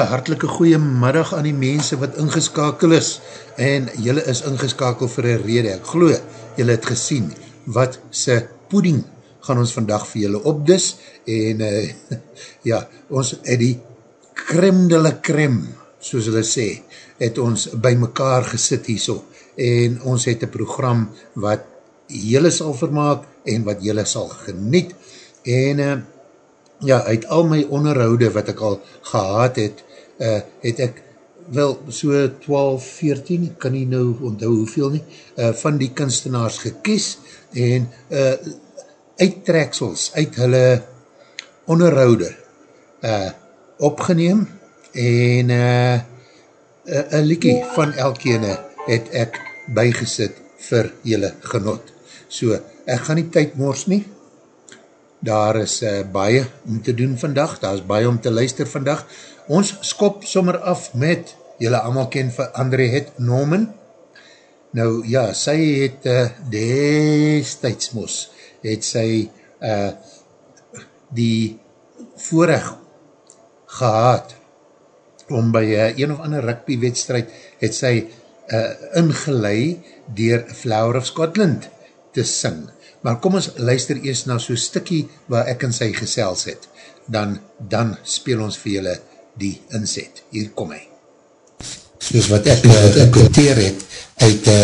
Ja, hartelike goeie middag aan die mense wat ingeskakel is. En jylle is ingeskakel vir een rede. Ek geloof, jylle het gesien wat sy pudding gaan ons vandag vir jylle opdis. En uh, ja, ons het die creme de la creme, soos hulle sê, het ons by mekaar gesit hier so en ons het een program wat jylle sal vermaak en wat jylle sal geniet. En uh, ja, uit al my onderhoude wat ek al gehad het, uh, het ek wel so 12, 14, kan nie nou onthou hoeveel nie, uh, van die kunstenaars gekies en uh, uittreksels uit hulle onderhoude uh, opgeneem en een uh, liekie van elkene het ek bygesit vir julle genot. So, ek gaan nie tyd mors nie, daar is uh, baie om te doen vandag, daar is baie om te luister vandag. Ons skop sommer af met, jylle allemaal ken vir André Het Norman. Nou ja, sy het uh, destijds mos, het sy uh, die voorrecht gehad om by uh, een of ander rugby wedstrijd het sy uh, ingelei dier Flower of Scotland te sing maar kom ons luister eers na so stikkie waar ek in sy gesels het, dan, dan speel ons vir julle die inzet. Hier kom hy. Soos wat ek gekoteer uh, het, uit uh,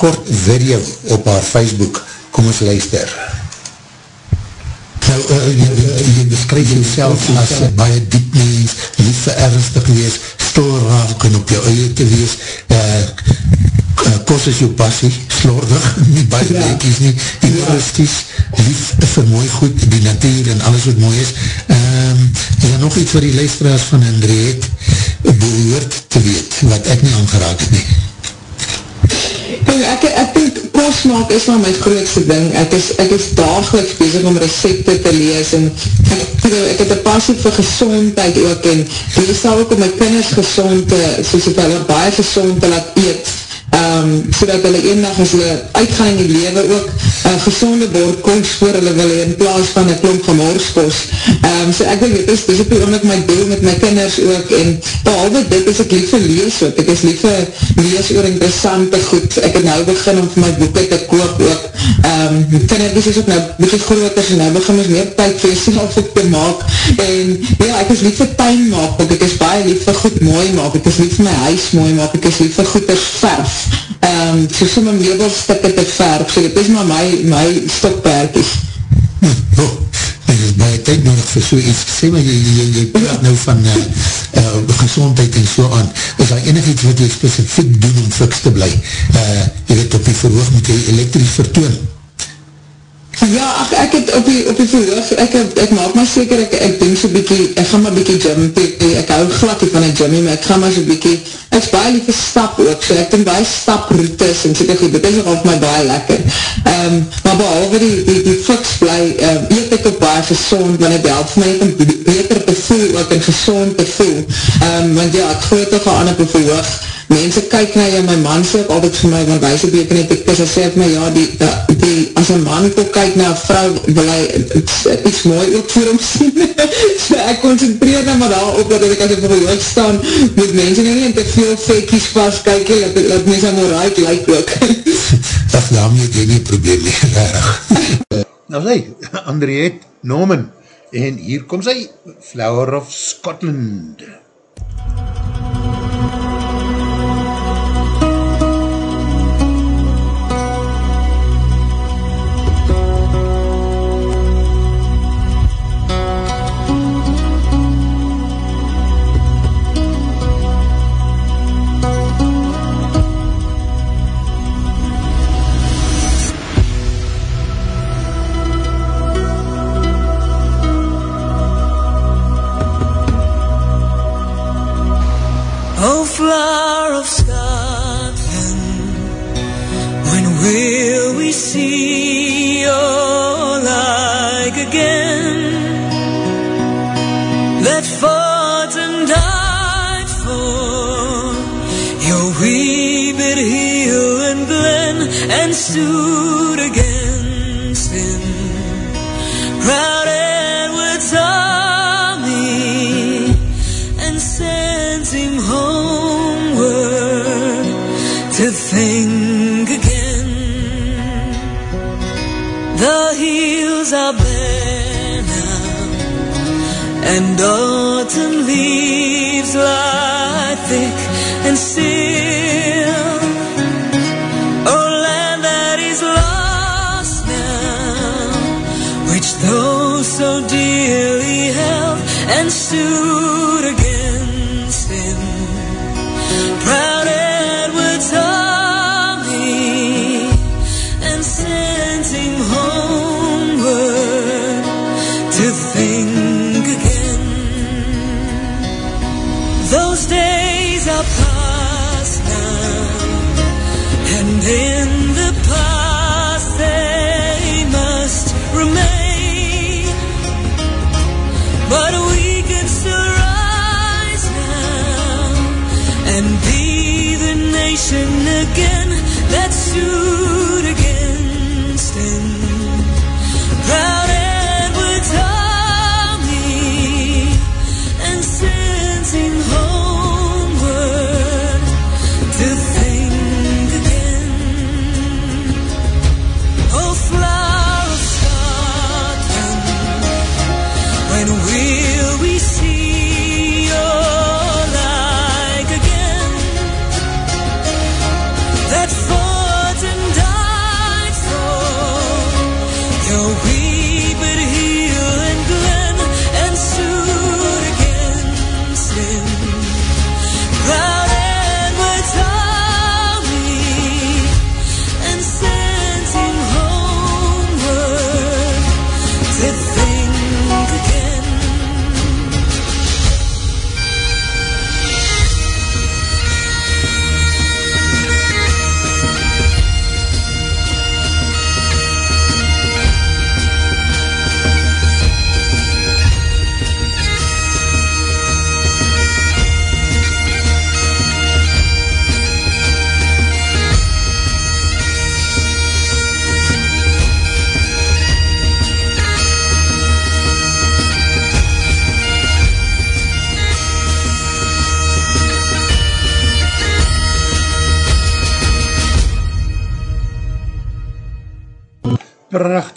kort video op haar Facebook, kom ons luister. Nou, uh, jy, jy beskryf jyself as baie diep mens, lief vir ernstig wees, stil raak en op jou eie te wees, uh, uh, kos is jou passie, slordig, nie baie ja. lekies nie, egoistisch, lief vir mooi goed, die natuur en alles wat mooi is. Um, is daar nog iets wat die luisteraars van Hendrik behoort te weet, wat ek nie aangeraak het nie? Ek, ek denk, kos maak is nou my grootste ding. Ek is, ek is dagelijks bezig om recepte te lees en ek, ek het een passie vir gezondheid ook en die sal ook om my kinders gezond te, soos ek hulle baie gezond te laat eet um, so dat hulle een dag as hulle uitgaan in die lewe ook uh, gezonde bordkomst voor hulle wil in plaas van een klomp van morskos. Um, so ek denk, dit is, dit is op die oomlik my doel met my kinders ook en behalve dit is ek lief vir lees ook. Ek is lief vir lees oor interessante goed. Ek het nou begin om vir my boeken te koop ook. Um, kinderkies is ook nou boeken groter en nou begin ons meer tyd vir jezelf ook te maak. En ja, ek is lief vir tuin maak. Ek is baie lief vir goed mooi maak. Ek is lief vir my huis mooi maak. Ek is lief vir goeders verf um, so so my meubelstikke te verf, so dit is maar my, my stokperkies. Hm, oh, dit is baie tyd nodig vir so iets, sê maar jy, jy, jy praat nou van uh, uh, gezondheid en so aan, is daar enig iets wat jy specifiek doen om fiks te bly, uh, jy weet op die verhoog moet jy elektrisch vertoon, Ja, ach, ek het op die, op die verhoog, ek, ek maak maar seker, ek, ek denk so bykie, ek ga maar bykie gym, ek hou glad van die gym, maar ek ga maar so bykie, ek is baie lieve stap ook, so ek denk baie staproutes, en seker goed, dit is ook my baie lekker. Um, maar behalve die, die, die fiks bly, um, eet ek ook baie gezond, want het help vir my om beter te voel, ook en gezond te voel. Um, want ja, ek gooi toch al aan op die verhoog, mense kyk na jou, my man sê ook altijd vir my, want wijs op ek net, ek sê vir my, ja, die, die, as een man ook kyk na een vrou, wil hy iets mooi ook vir hom sien, so ek concentreer nou maar daar op, dat ek as ek vir hoog staan, moet mense nie in te veel fekies vast kyk, dat, dat mense nou right like ook. Dat daarmee het jy nie probleem nie, Nou sê, Andriette Norman, en hier kom sy, Flower of Scotland. flower and all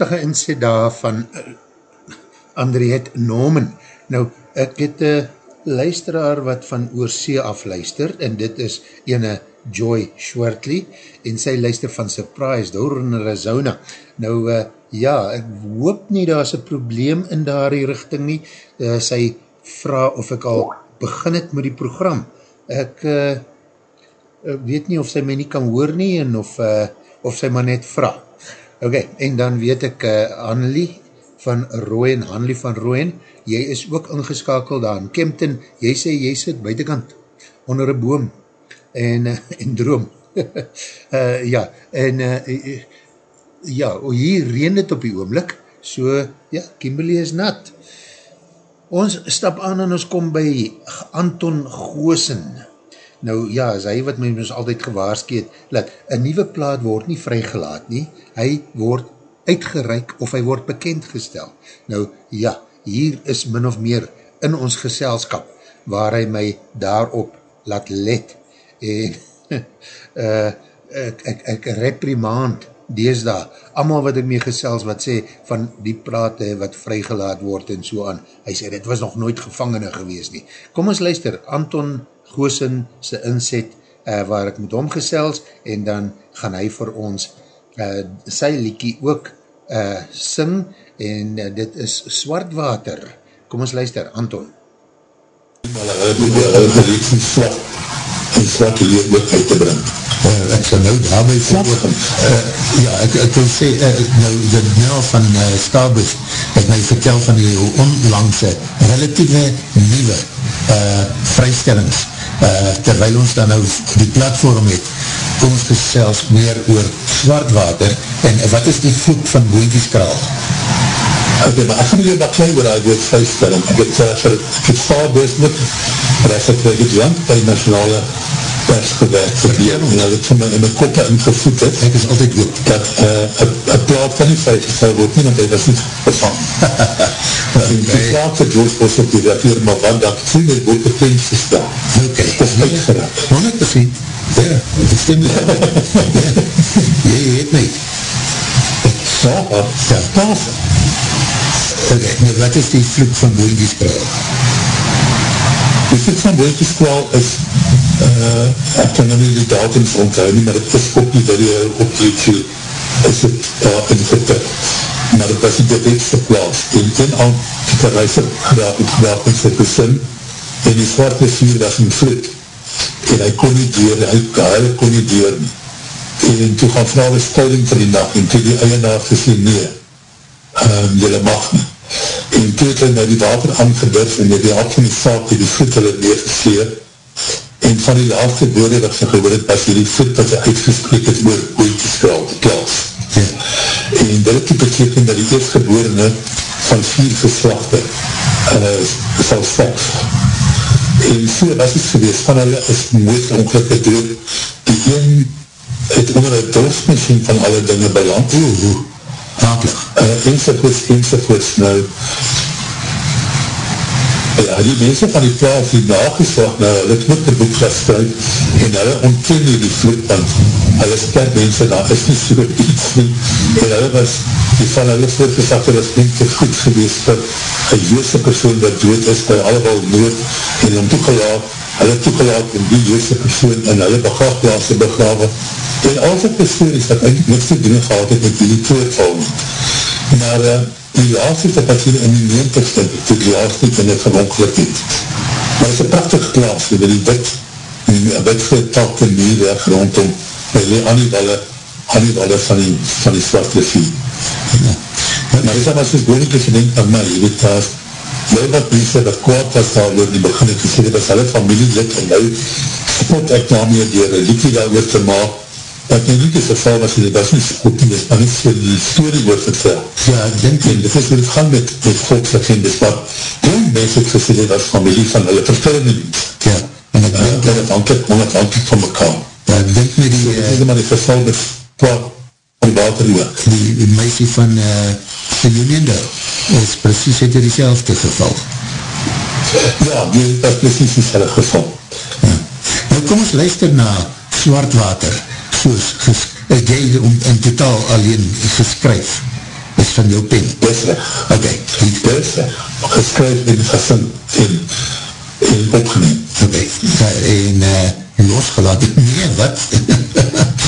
prachtige inset daar van uh, Andriette Norman. Nou, ek het een luisteraar wat van oorsee af luister, en dit is ene Joy Schwartley, en sy luister van Surprise, door in Arizona. Nou, uh, ja, ek hoop nie daar is een probleem in daar die richting nie. Uh, sy vraag of ek al begin het met die program. Ek uh, weet nie of sy my nie kan hoor nie, en of, uh, of sy maar net vraag. Ok, en dan weet ek uh, Annelie van Rooien, Annelie van Rooien, jy is ook ingeskakeld daar in Kempton, jy sê jy sit buitenkant onder een boom en, uh, en droom. uh, ja, en uh, ja, hier reen het op die oomlik, so ja, Kimberley is nat. Ons stap aan en ons kom by Anton Goosen. Nou ja, is hy wat my ons altyd gewaarskeet, dat een nieuwe plaat word nie vrygelaat nie, hy word uitgereik of hy word bekendgestel. Nou ja, hier is min of meer in ons geselskap, waar hy my daarop laat let. En uh, ek, ek, ek reprimand deesda, allemaal wat ek mee gesels wat sê van die plate wat vrygelaat word en so aan. Hy sê, dit was nog nooit gevangene gewees nie. Kom ons luister, Anton Goosen sy inzet uh, waar ek met hom gesels en dan gaan hy vir ons uh, sy liekie ook uh, sing en uh, dit is Swartwater. Kom ons luister, Anton. Maar hy het die oude van swart en swart leer ook uit te bring. Uh, ek sal nou daarby volg. Uh, ja, ek, ek wil sê, uh, nou, de Nel van uh, Stabus het my vertel van die onlangse, relatieve nieuwe uh, vrystellings uh, terwijl ons dan nou die platform het, kom ons gesels meer oor zwartwater en wat is die voet van boeintjeskraal? Ok, maar ek gaan nie wat klei oor die vrystelling. Ek het uh, vir, vir Starbus met recht ek het Jan by nationale pers gewerkt die en dat het vir my in my koppe ingevoed het. Ek is altyd goed. Dat een uh, plaat kan nie vrygestel word nie, want hy was niet bevang. en die plaat vir George Bos op die regeer, maar wat dat sê, dit word bekend gestel. Ok. Of uitgeraak. 100%. Ja, dit stem nie. ja. Jy het my. Saga, ja, tafel. Ok, nou wat is die vloek van Boeintjeskraal? Die vloek van Boeintjeskraal is, uh, ek kan nou nie die datums onthou nie, maar het is op die video op YouTube, is het daar in getik. Maar het was die direktste plaas. En ten aan het een reiser geraak het geraak met sy gesin, en die zwarte vier was in vloek. En hy kon nie deur, hy, hy kon nie deur nie. En toe gaan vrouw is tyding vir die nacht, en toe die eienaar gesê, nee, um, jylle mag nie. En toe het hy na die water aangedurf en die hart van die saak die voet hulle neergesleer en van die laatste woorde wat sy gehoor het was die voet wat hy uitgespreek het oor ooitjeskraal te klas. Ja. En dit het die beteken dat die eerstgeborene van vier geslachte uh, sal seks. En so het gewees van hulle is moed ongelukke dood die een het onder een dorfmachine van alle dinge beland. Oeh, oeh akelig. Uh, enzovoorts, enzovoorts, nou, ja, die mense van die plaas die nageslag, nou, hulle het moet die boek geskryf, en hulle ontken nie die vloek, want hulle is kerk mense, daar is nie so iets nie, en hulle was, die van hulle voorgezag, hulle is nie te goed geweest, vir een joodse persoon wat dood is, by allemaal nood, en om toegelaat, hulle toegelaat om die joodse persoon in hulle begraafplaas te begrawe, en al sy persoonies wat eindelijk niks te doen gehad het met die toeval nie. Maar uh, die laatste te wat hier in die neemtigste, toe die laatste in die verongeluk het. Maar het is een prachtig plaas, waar die wit, die wit getakte meerweg rondom, by die aniewalle, aniewalle van die, van die zwarte vie. Ja. Maar dit was dus boonlijk gedenk aan my, jy weet, daar jy wat mense wat kwaad was daar oor die begin het gesê, dit was hulle familie lid en nou spot ek daarmee door een liedje daar oor te maak wat my liedje geval was dit was nie spot nie, dit was nie so die story oor vertel. Ja, ek denk en dit is hoe dit gaan met, met volkslegendes, maar die mense het gesê, dit was familie van hulle verskillende lied. Ja, en ek denk dat het hangt onafhankelijk van mekaar. Ja, ek denk met die... So, dit is maar die geval met kwaad van die waterloe. Die, die meisie van uh, die Uniondale is precies het die selfde geval. Ja, die is precies die selfde geval. Ja. Nou kom ons luister na Swartwater, soos ges, het jy om, in totaal alleen geskryf, is van jou pen. Dis recht. Ok. Dis recht. Geskryf en gesing en, en opgeneem. Ok. Ja, en uh, losgelaat. Nee, wat?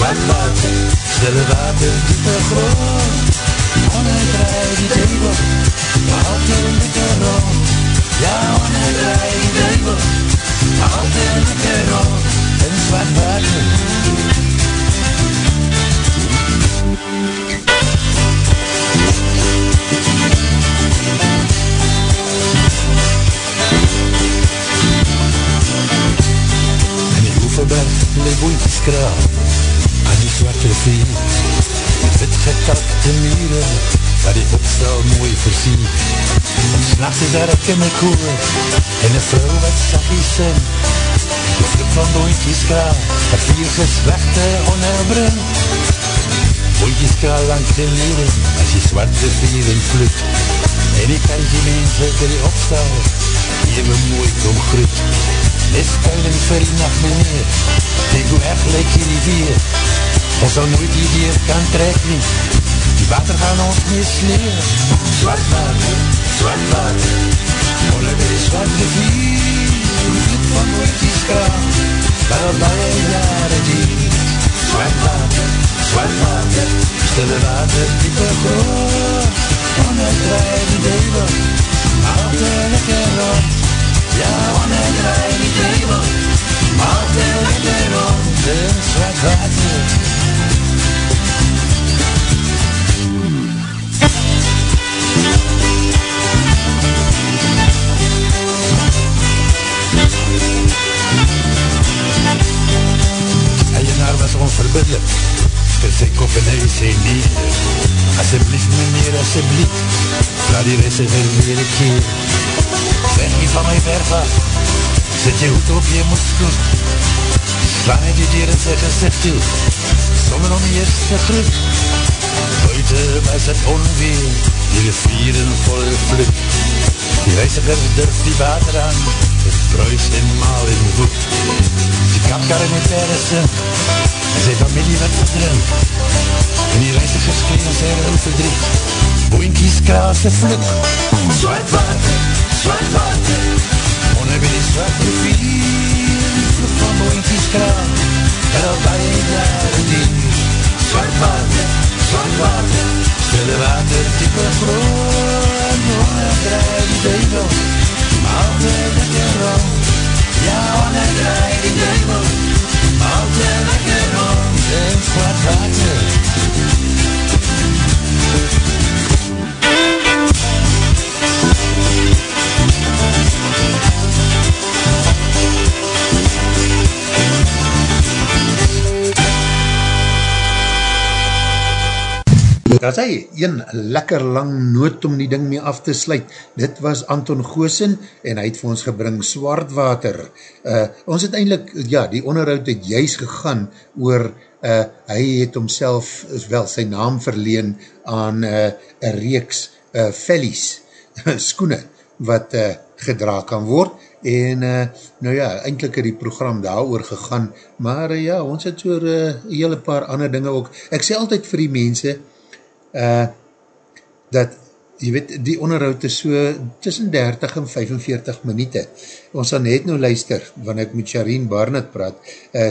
water, stille water, diepe grond. Onheidrij die table, altijd lekker rond. Ja, onheidrij die table, altijd lekker rond. En zwart water. Tafelberg met boeintjes kraal aan die zwarte rivier. Met wit getakte mieren, waar die opstel mooi voorzien. S'nachts is daar een kinderkoer en een vrou wat sakkie sing. Die vloek van boeintjes kraal, het vier geslechte onheilbring. Boeintjes kraal langs die mieren, as die zwarte rivier in vloed. En die kan die mense die opstel, even mooi kom groet. Dis kuilen vir die nacht meneer Denk hoe echt lyk hierdie weer Ons sal nooit die weer kan trek nie Die water gaan ons nie sleer Zwart water, zwart water. Olle die zwart rivier Die vloed van nooit die skraal Waar al baie jare die. Zwart water, zwart water. Stille water, diepe groot Onuitdraai die duivel Altijd lekker rond. Ja, wanneer draai die Altijd lekker rond. In zwart water Eienaar was onverbiddelijk in sy kop en hy sê nee Asseblief meneer, asseblief Laat die reisiger weer een keer Weg nie van my verf af Zet jy hoed op jy moeskoen Slaan hy die dier in sy gezicht toe Sommer om die eerste groep Buiten was het onweer Die rivieren vol vloed Die reisiger durf die water aan Het bruis en maal en woed Die kapkar in die terrasse En sy familie wat verdrink En die reisiger skreeuw sy rou verdriet Boinkies kraas te vluk Zwart water, zwart water. Onder by die zwart rivier Vluk van boinkies kraas En al baie jare dier Zwart water, zwart water. Stille water, diepe groen Onder draai die duivel Altijd lekker rond Ja, onder draai die duivel? Altijd lekker rond En zwart water Dat is hy, een lekker lang noot om die ding mee af te sluit. Dit was Anton Goosen en hy het vir ons gebring Swartwater. Uh, ons het eindelijk, ja, die onderhoud het juist gegaan oor, uh, hy het homself, wel, sy naam verleen aan uh, een reeks uh, vellies, skoene, wat uh, gedra kan word. En, uh, nou ja, eindelijk het die program daar oor gegaan, maar uh, ja, ons het soor uh, hele paar ander dinge ook. Ek sê altyd vir die mense, uh, dat, jy weet, die onderhoud is so tussen 30 en 45 minuten. Ons gaan net nou luister, wanneer ek met Sharine Barnett praat, uh,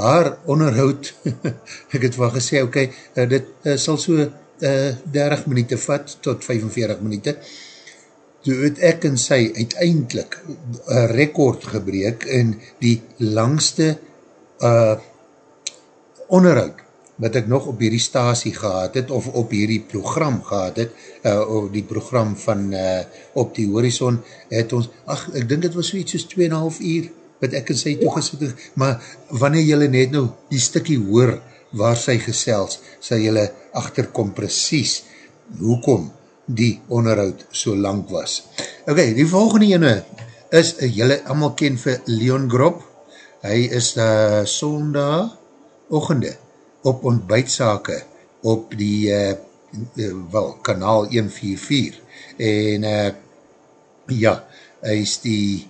haar onderhoud, ek het wel gesê, ok, uh, dit uh, sal so uh, 30 minuten vat, tot 45 minuten, toe het ek en sy uiteindelik een rekord gebreek in die langste uh, onderhoud wat ek nog op hierdie stasie gehad het, of op hierdie program gehad het, uh, of die program van uh, Op die Horizon, het ons, ach, ek dink het was so iets soos 2,5 uur, wat ek en sy toegesit het, maar wanneer jylle net nou die stikkie hoor, waar sy gesels, sy jylle achterkom precies, hoekom die onderhoud so lang was. Ok, die volgende ene is, uh, jylle allemaal ken vir Leon Grob, hy is uh, sondag ochende, op ontbijtsake op die uh, wel, kanaal 144 en uh, ja, hy is die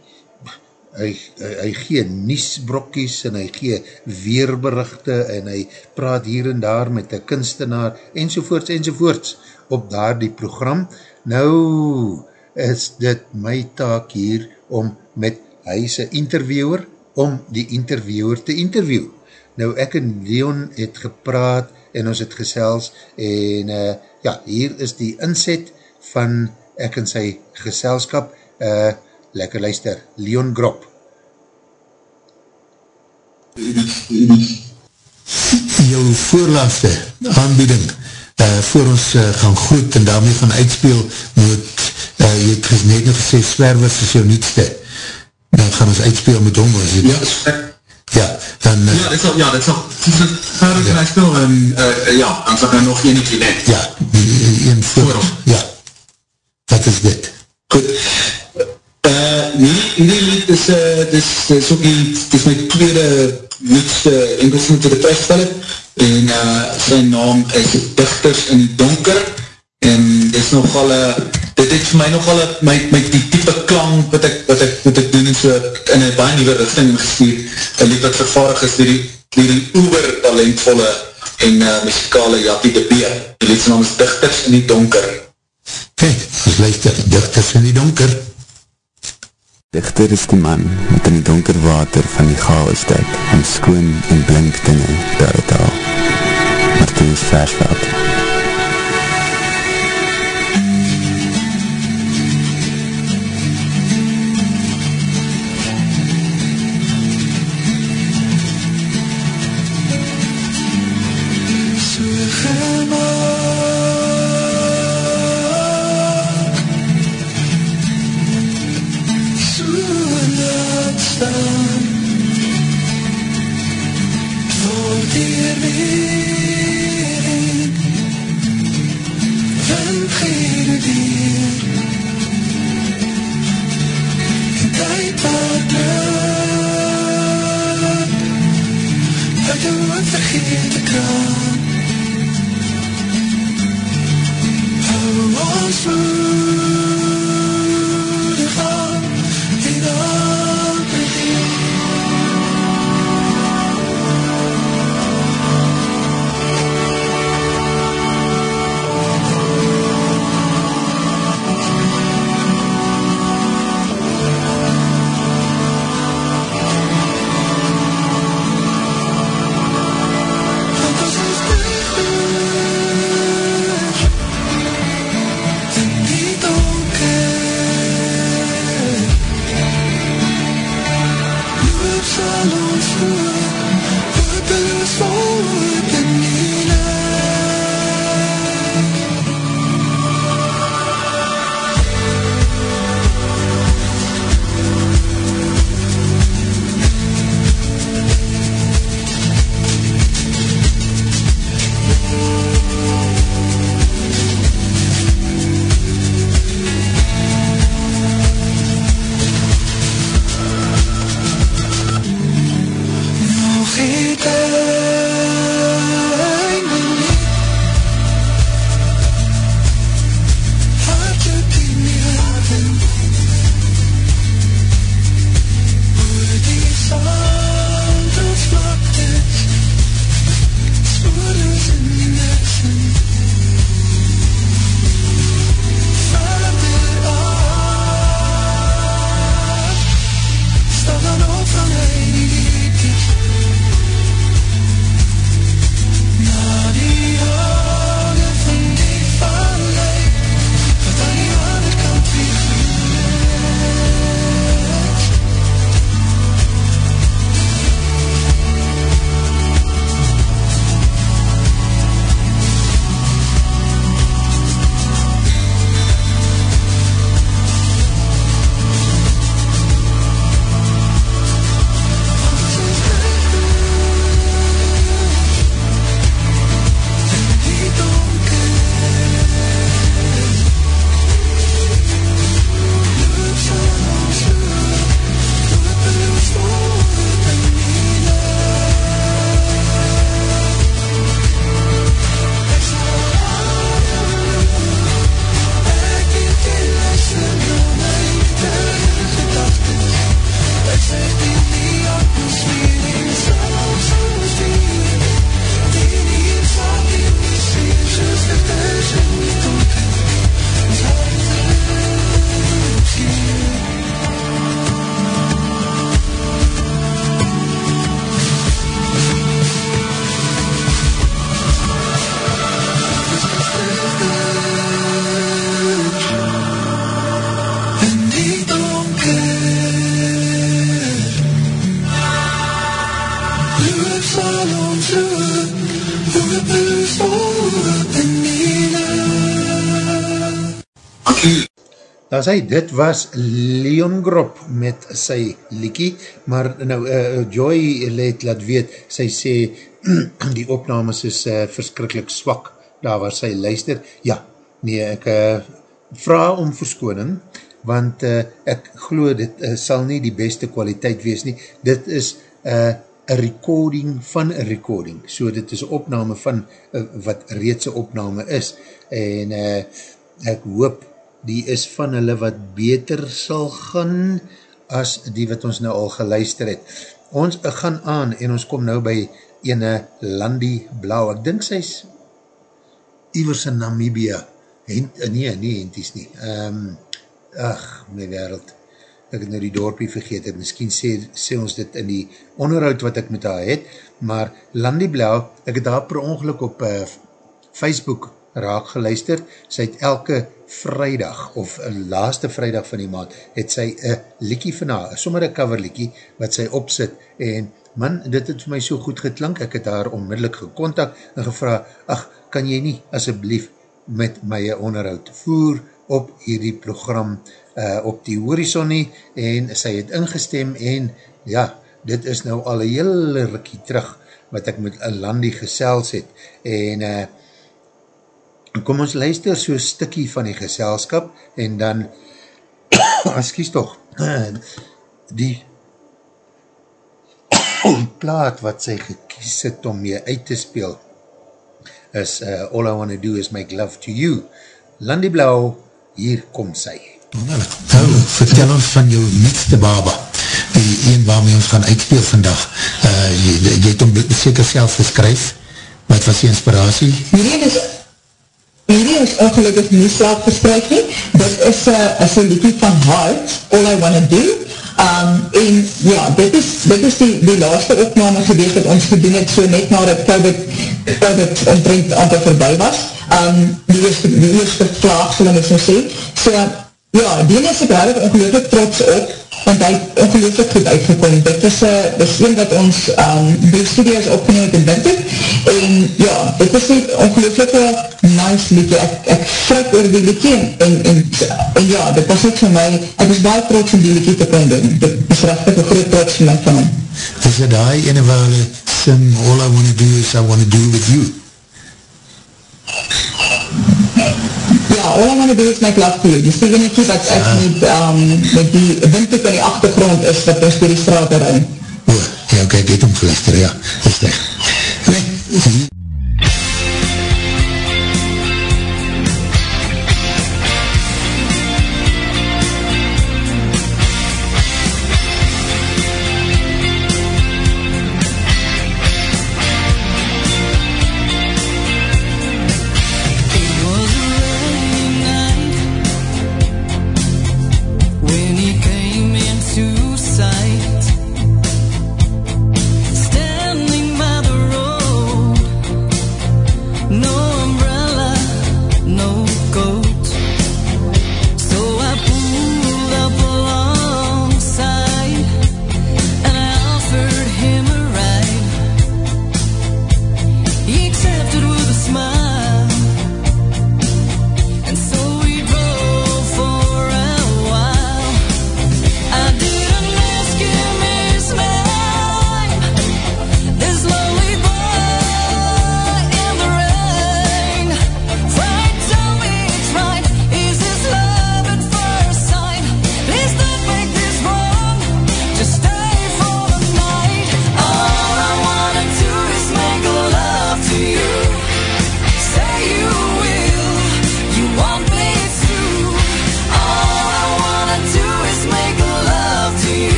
hy, hy, hy gee niesbrokkies en hy gee weerberichte en hy praat hier en daar met die kunstenaar enzovoorts enzovoorts op daar die program. Nou is dit my taak hier om met hy is interviewer om die interviewer te interview Nou ek en Leon het gepraat en ons het gesels en uh, ja, hier is die inzet van ek en sy geselskap. Uh, lekker luister, Leon Grop. Jou voorlaatste aanbieding uh, voor ons uh, gaan goed en daarmee gaan uitspeel moet, uh, jy het net nog gesê, swerwers is jou nietste. Dan gaan ons uitspeel met hom. Ja, swerwers Ja, dan... Uh, ja, dit sal, ja, dit sal, verder kan hy speel, en, uh, ja, dan sal hy nog een eentje net. Ja, die, een voor, ja. Wat is dit? Goed. Uh, nie, nie lied is, uh, dis, dis ook die, dis my tweede liedste Engels moet te prijstel en uh, sy naam is Dichters in die Donker, en dis nogal, uh, dit het vir my nogal my, my die type klank wat ek, wat ek, wat ek doen so in een baie nieuwe richting gestuur, een lied wat vervaardig is door die, door die oeber talentvolle en uh, muzikale Jappie de Beer. Die lied naam is Dichters in die Donker. Kijk, ons luister Dichters in die Donker. Dichter is die man met in die donker water van die chaos dek en skoon en blink dinge daar het al. Martinus Versveld. Daar sê, dit was Leon Grop met sy liekie, maar nou, uh, Joy let laat weet, sy sê, die opnames is uh, verskrikkelijk swak, daar waar sy luister, ja, nee, ek uh, vraag om verskoning, want uh, ek glo dit uh, sal nie die beste kwaliteit wees nie, dit is een uh, recording van een recording, so dit is een opname van uh, wat reedse opname is, en uh, ek hoop die is van hulle wat beter sal gaan as die wat ons nou al geluister het. Ons gaan aan en ons kom nou by ene Landie Blauw. Ek dink sy is iwers in Namibia. Hent, nee, nie henties nie. Um, ach, my wereld. Ek het nou die dorpie vergeet het. Misschien sê, sê ons dit in die onderhoud wat ek met haar het. Maar Landie Blauw, ek het daar per ongeluk op uh, Facebook raak geluister. Sy het elke vrijdag, of laaste vrijdag van die maand, het sy een liekie van haar, sommer een cover liekie, wat sy opsit, en man, dit het vir my so goed geklank, ek het haar onmiddellik gecontact, en gevra, ach, kan jy nie, asjeblief, met my onderhoud voer, op hierdie program, uh, op die horizon nie, en sy het ingestem, en ja, dit is nou al een hele rikkie terug, wat ek met Landie gesels het, en uh, kom ons luister so stikkie van die geselskap, en dan, excuse toch, die plaat wat sy gekies het om mee uit te speel, is uh, All I Wanna Do Is Make Love To You. Landie Blauw, hier kom sy. Nou, vertel ons van jou nietste baba die een waarmee ons gaan uitspeel vandag, uh, jy, jy het om seker self geskryf, wat was die inspiratie? Hierdie is, hierdie is ongelukkig nie self geskryf nie, dit is uh, is een liedje van Heart, All I Wanna Do, um, en ja, dit is, dit is die, die laaste opname geweest dat ons gedoen het, so net na dat COVID, COVID omtrent amper voorbij was, um, die eerste, die eerste klaag, sal ek so sê, so, ja, die is ek eigenlijk ongelukkig trots op, want hy ongelooflik goed uitgekom. Dit is, is een wat ons um, Blue Studios opgenoemd in winter, en ja, dit is net ongelooflike nice liedje. Ek, ek frik oor die liedje, en, en, en ja, dit was ook vir my, ek was baie trots om die liedje te kunnen doen. Dit is rechtig een groot trots vir my van hom. Is dit die ene waar hulle sing, all I wanna do is I wanna do with you? Ja, all I wanna do is make love to you. Die stegenetjie wat ek met, um, met die windhoek in die achtergrond is, wat ons door die straat erin. O, ja, ok, ek het omgeluister, ja, is dit. Nee,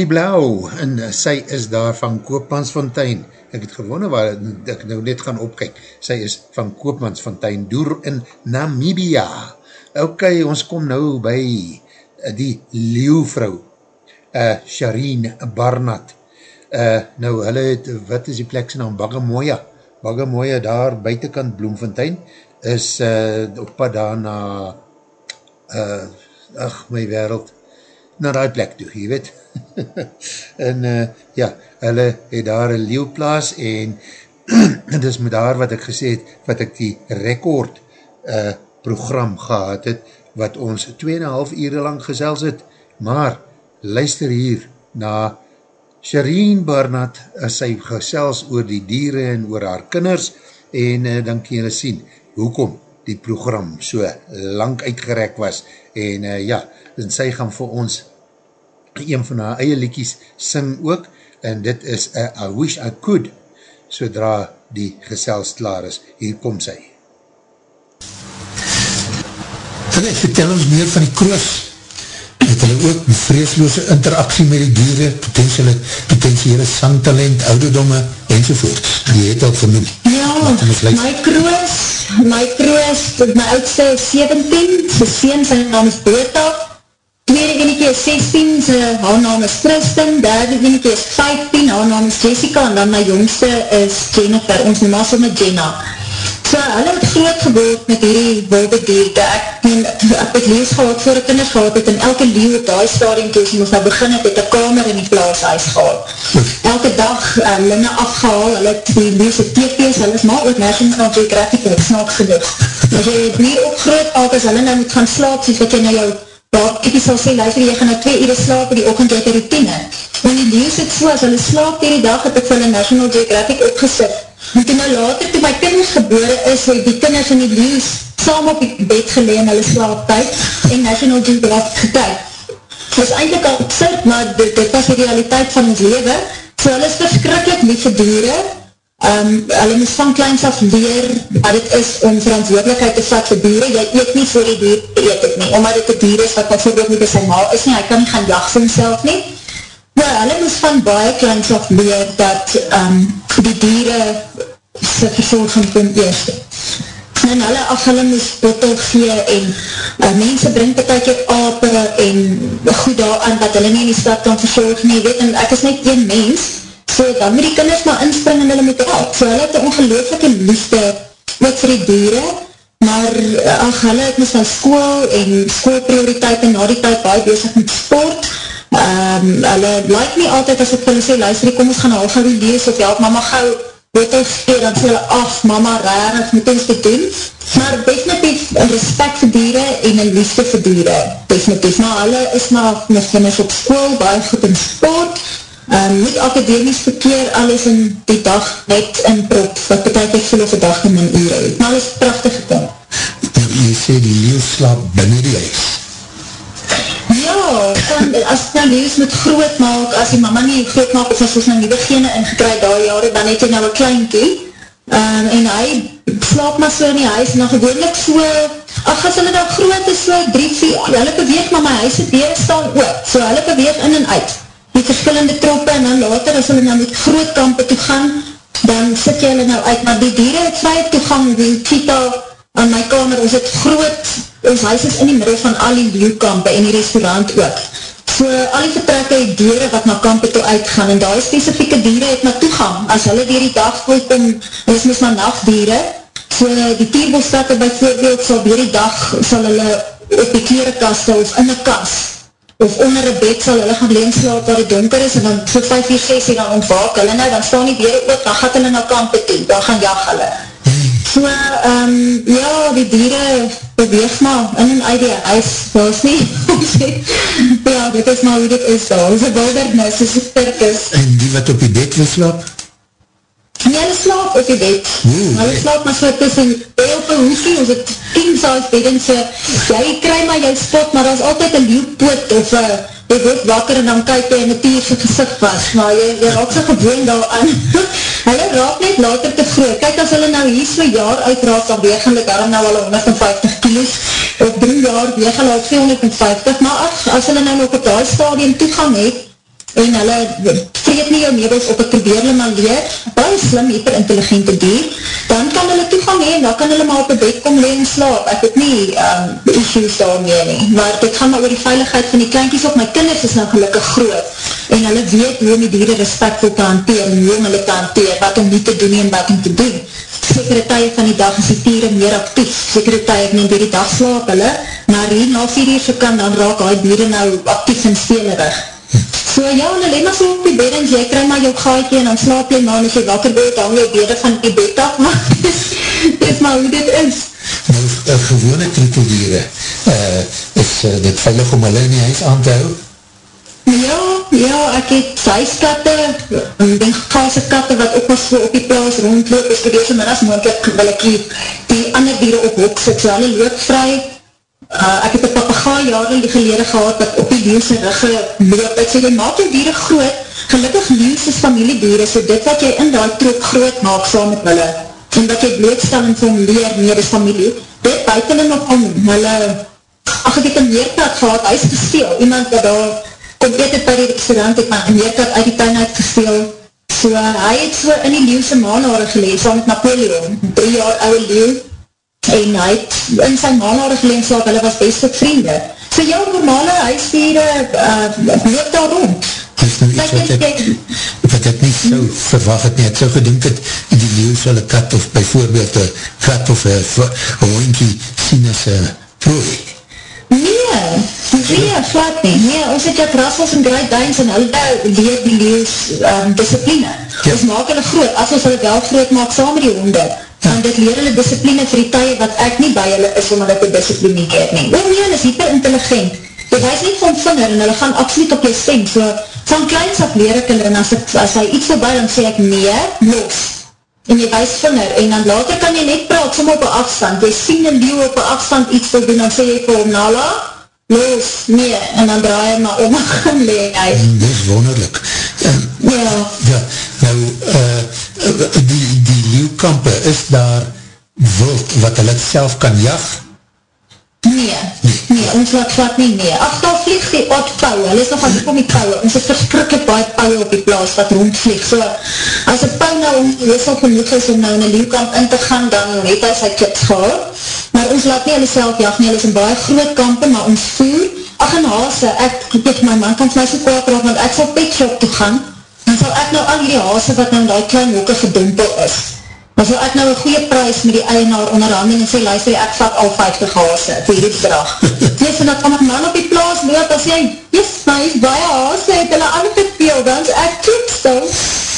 Landie Blauw, en sy is daar van Koopmansfontein. Ek het gewonne waar ek nou net gaan opkyk. Sy is van Koopmansfontein, door in Namibia. Ok, ons kom nou by eh, die leeuwvrou, uh, Shareen Barnat. Uh, nou, hulle het, wat is die plek sy naam? Bagamoya. Bagamoya daar, buitenkant Bloemfontein, is uh, op pad daar na, uh, ach, my wereld, na die plek toe, jy weet. en uh, ja, hulle het daar een leeuwplaas en het is met daar wat ek gesê het, wat ek die record uh, program gehad het, wat ons 2,5 uur lang gesels het, maar luister hier na Shireen Barnett as sy gesels oor die dieren en oor haar kinders en uh, dan kan jy sien hoekom die program so lang uitgerek was. En uh, ja, en sy gaan vir ons een van haar eie liekies sing ook, en dit is a, I Wish I Could, sodra die gesels klaar is. Hier kom sy. Hulle, vertel ons meer van die kroos. Het hulle ook vreesloose interaksie met die dieren, potentiële, potentiële sangtalent, ouderdomme, enzovoort. Die het al genoem. Ja, my kroos, my kroos, my oudste 17, sy sien, sy naam is enetjie is 16, sy, haar naam is Tristan, derde enetjie is 15, haar naam is Jessica, en dan my jongste is Jennifer, ons noem as met Jenna. So, hulle het groot geboord met hierdie wilde dierte, ek, en, ek het lees gehad voor die kinders gehad het, en elke leeuw op die stadium toe, sy moest nou begin het, het een kamer in die plaashuis gehad. Elke dag, uh, linne afgehaal, hulle het die leeuwse TP's, hulle is maar ook National Geographic, ek snaak genoeg. As jy hier op groot maak, as hulle nou moet gaan slaap, soos wat jy nou jou Daar, ek sal sê, luister, jy gaan nou twee uur slaap in die ochend uit die routine. En die lees het so, as hulle slaap die dag, het ek van die National Geographic opgesit. En toen nou later, toe my kinders gebore is, het die kinders in die lees saam op die bed geleen, hulle slaap tyd, en National Geographic gekyk. Het was eindelijk al absurd, maar dit, dit was die realiteit van ons leven. So hulle is verskrikkelijk lief vir dieren, Um, hulle moest van kleins af leer wat het is om verantwoordelikheid te vat vir dieren. Jy eet nie voor die dier eet het nie, omdat het een dier is wat bijvoorbeeld nie by sy maal is nie, hy kan nie gaan jacht vir homself nie. Maar hulle moest van baie kleins af leer dat um, die dieren sy verzorging kon eerst. En hulle af hulle moest bottel gee en uh, mense brengt het uit jou ape en goed daar aan wat hulle nie in die stad kan verzorg nie. Weet, en ek is net een mens, So dan moet die kinders maar inspring en hulle moet help. So hulle het een ongelooflike liefde ook vir die dieren, maar ach, hulle het mis van school en schoolprioriteit en na die tijd baie bezig met sport. Um, hulle like nie altyd as ek hulle sê, luister, kom ons gaan al gauw lees of help mama gauw weet ons keer, dan sê hulle af, mama rarig, moet ons dit doen. Maar definitief respect vir dieren en een liefde vir dieren. Definitief, maar hulle is maar met kinders op school, baie goed in sport, um, niet akademisch verkeer, alles in die dag net in prop, wat betek ek veel of een dag in my uur uit. Maar alles prachtig gekom. Jy sê die leeuw slaap binnen die huis. Ja, kan, as nou leeuws moet groot maak, as die mama nie groot maak, of as ons nou nie begene ingekryd daar jare, dan het hy nou een klein toe, um, en hy slaap maar so in die huis, en dan gewoonlik so, ach, as hulle nou groot is, so drie, vier, hulle beweeg, maar my huis het weer staan ook, so hulle beweeg in en uit, die verskillende troppe en dan later as hulle nou met groot kampe toe gaan, dan sit jy hulle nou uit, maar die dieren het vry toegang, die cheetah aan my kamer, ons het groot, ons huis is in die middel van al die leeuwkampe en die restaurant ook. So al die vertrekke het dieren wat na kampe toe uitgaan en die specifieke dieren het na toegang. As hulle dier die dag voorkom, is mis maar nachtdieren. So die tierbosstakke bijvoorbeeld sal dier die dag, sal hulle op die klerenkaste of in die kast of onder een bed sal hulle gaan leen slaap waar het donker is en dan so 5 uur 6 uur dan ontwaak hulle nou, dan staan die bede ook, dan gaat hulle na kampe toe, dan gaan jag hulle. So, um, ja, die dieren beweeg maar in en uit die huis, is nie, ja, dit is maar hoe dit is daar, is wildernis, is een circus. En die wat op die bed wil slaap? Nee, hulle slaap op die bed. Oeh, hulle slaap maar so tussen, by op een hoekie, ons het 10 saas bed en so, jy kry maar jou spot, maar daar is altyd een leeuwpoot of uh, jy word wakker en dan kyk jy in die tierse gezicht was, maar jy, jy raak so gewoon daar aan. hulle raak net later te vroeg. Kijk, as hulle nou hier so jaar uitraak, dan weeg hulle daarom nou al 150 kilo's, of 3 jaar weeg hulle al 250, maar as, as hulle nou nog op die stadium toegang het, en hulle vreet nie jou meubels op, ek probeer hulle maar leer, baie slim, hyperintelligente dier, dan kan hulle toegang heen, dan kan hulle maar op die bed kom leen slaap, ek het nie um, issues daarmee nie, maar dit gaan maar oor die veiligheid van die kleinkies op, my kinders is nou gelukkig groot, en hulle weet hoe die dieren respectvol te hanteer, en hoe om hulle te hanteer, wat om nie te doen en wat om te doen, sekere tye van die dag is die dieren meer actief, sekere tye ek neem die dag slaap hulle, maar hier na vier uur so kan, dan raak die dieren nou actief en stelerig, So ja, en alleen maar so op die bed en jy kry maar jou gaatje en dan slaap jy maar en as jy wakker word, dan jou bede van die bed af, maar dit is maar hoe dit is. Nou, uh, gewone troeteldiere, uh, is uh, dit veilig om hulle in die huis aan te hou? Ja, ja, ek het huiskatte, die gase katte wat ook maar so op die plaas rondloop, is vir deze middags moeilijk wil ek die, die ander dieren op hok sit, so hulle loop vry, Uh, ek het een papagaai jare gelede gehad wat op die leeuwse rugge loop. Ek sê, jy maak jou dieren groot, gelukkig leeuwse familiedieren, so dit wat jy in die troep groot maak saam met hulle, en dat jy blootstelling van leer meer is familie, dit buiten hulle nog om, hulle, ach, ek het een meerkat gehad, hy is gesteel, iemand wat daar, kom eet het by die restaurant, ek maar een meerkat uit die tuin uit gesteel, so uh, hy het so in die leeuwse maanhare gelees, saam met Napoleon, drie jaar oude leeuw, en hy in sy manhare geleenslaap, hulle was beste vriende. So jou normale huisdiere uh, loop daar rond. Dit is nou iets wat ek, wat ek nie so verwacht het nie. Ek so gedink het, die leeuw sal een kat of bijvoorbeeld een kat of een hoinkie sien as een prooi. Nee, nee, flat nie. Nee, ons het jou Brussels en Great Danes en hulle leer die leeuws um, discipline. Ja. Ons maak hulle groot, as ons hulle wel groot maak, saam met die honde want dit leer hulle discipline vir die tye wat ek nie by hulle is om hulle te disciplineer nie. Oor nie, hulle is hyperintelligent. Dit wees nie van vinger en hulle gaan absoluut op jou stem. So, van kleins af leer ek hulle en as, ek, as hy iets voorbij, dan sê ek nee, los. En jy wees vinger en dan later kan jy net praat, som op een afstand. Jy sien een leeuw op een afstand iets wil doen, dan sê jy vir hom, Nala, los, nee, en dan draai hy maar om en gaan leen uit. Dit is wonderlik. Um, ja. Ja, nou, uh, die, die leeuwkampe, is daar wild wat hulle self kan jag? Nee, nee, ons laat vat nie nee. Ach, daar vlieg die oud pauwe, hulle is nog aan die kom die pauwe, ons het verskrikkelijk baie pauwe op die plaas wat rondvlieg. So, as een pauw nou ongeweesel genoeg is om nou in een leeuwkamp in te gaan, dan het hy sy kids gehad. Maar ons laat nie hulle self jag nie, hulle is een baie groot kampe, maar ons voer, ach en haase, ek, ek, my man kan my so kwaad raak, want ek sal pet shop toe gaan, dan sal ek nou al die haase wat nou in die klein hoeke gedompel is, dan sal ek nou een goeie prijs met die eienaar onderhanding en sê, luister, ek vat al 50 haase vir hierdie bedrag. Wees, en dat kan ek man op die plaas loop, dan sê, yes, my is baie haase, het hulle aangepeel, dan sê ek toep stil,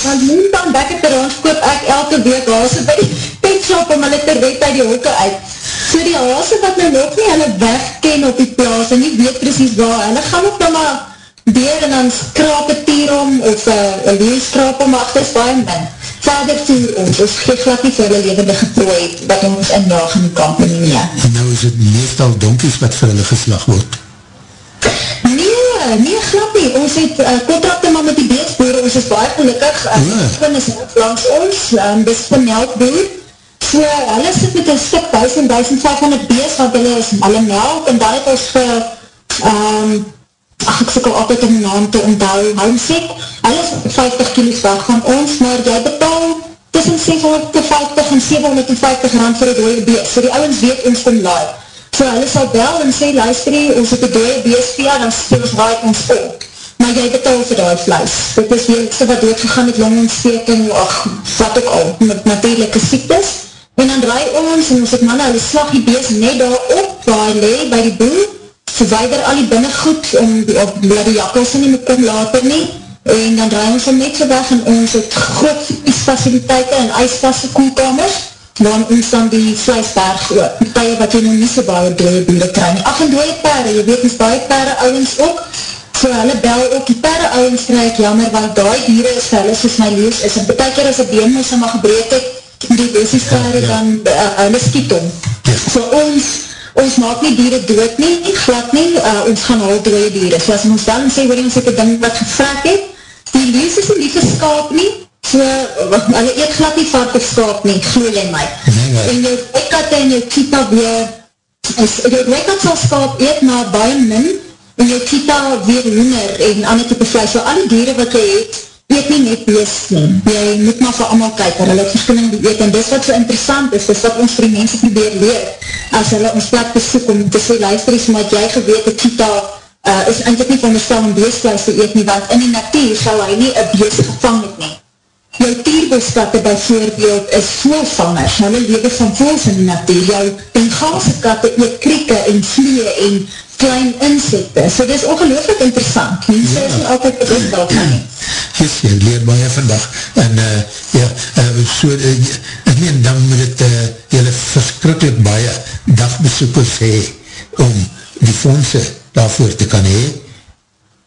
want nu dan bek ek er ons koop ek elke week haase by die pet shop om hulle te red uit die hoeke uit. So die haase wat nou nog nie hulle wegken op die plaas en nie weet precies waar, hulle gaan ook nou maar deur en dan skraap het hier om, of uh, een leeskraap om, ach, dit is baie min. Vader voer ons, ons geef glad nie vir hulle levende geprooi, wat ons injaag in die kamp en nie. En nou is het meestal donkies wat vir hulle geslag word? Nee, nee, glad nie. Ons het uh, contracte maar met die beestboer, ons is baie gelukkig, uh, ja. is langs ons, um, dis van melkboer, so hulle sit met een stuk 1000, 1500 beest, want hulle is alle melk, en daar het ons ge, um, ach, ek sikkel altijd om naam te onthou, Homesick, alles 50 kilos weg van ons, maar jy betaal tussen 750 en 750 rand vir die dode beest, so die ouwens weet ons kom laai. So hulle sal bel en sê, luister jy, ons het die dode beest via, dan sê ons raai ons op. Maar jy betaal vir die vlees. Dit is so wat doodgegaan met longontsteking, ach, wat ook al, met natuurlijke siektes. En dan draai ons, en ons het manne, hulle slag die beest net daar op, waar hy lee, by die boel, verweider al die binnengoed om op die jakkels nie moet kom later nie. En dan draai ons net so weg en ons het groot faciliteite en ijsvaste koelkamers waar ons dan die vleisberg oop partije wat jy nou nie so baie dode boere krijg ach en dode pere, jy weet ons baie pere ouwens ook. So hulle bel ook die pere ouwens krijg jammer want die dieren is vir hulle soos my lees is. En betek keer as een been moes maar gebreek het die beesies pere ja, ja. dan uh, hulle skiet om ja. so ons ons maak nie dieren dood nie, glad nie, uh, ons gaan al dode dieren. So as ons dan sê, hoor ons het een ding wat gevraag het, die lees is nie lieve skaap nie, so, hulle eet glad nie vark of skaap nie, glo jy my. Nee, en jou wekat en jou kita weer, is, jou wekat sal skaap eet, maar baie min, en jou cheetah weer hoender en ander type vlees, so al die dieren wat jy het, eet nie net beest nie. Jy moet maar vir allemaal kyk, waar hulle verskillende eet, en dis wat so interessant is, dis wat ons vir die mense probeer leer, as hulle ons plek besoek om te sê, luister eens, maar jy geweet, die cheetah uh, is eindelijk nie veronderstel om beestvlees te eet nie, want in die natuur sal hy nie een beest gevang het nie. Jou tierbeskatte bijvoorbeeld is voelvangers, hulle lewe van voels in die natuur, jou Bengaalse katte eet krieke en vlie en klein insekte, so dit is ongelooflik interessant, mense ja. is nie altijd bewust daarvan nie. Yes, jy leer baie vandag, en uh, ja, uh, so, uh, ek meen, dan moet het uh, jylle verskrikkelijk baie dagbesoekers hee, om die fondse daarvoor te kan hee,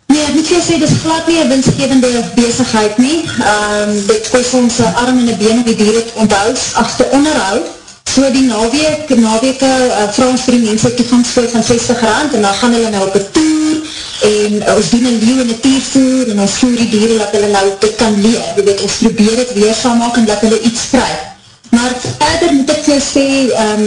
Nee, ek moet jy sê, dit is glad nie een winstgevende bezigheid nie. Um, dit kost ons arm en een been op die dier het onthoud, achter onderhoud. So die naweek, naweke, uh, vraag ons vir die mense toegangsvoer van 60 rand, en dan gaan hulle nou op een toer, en uh, ons doen een leeuw en een tiervoer, en ons voer die dieren, dat hulle nou dit kan leer. Je weet, ons probeer het weerzaam maak, en dat hulle iets krijg. Maar verder moet ek vir sê, um,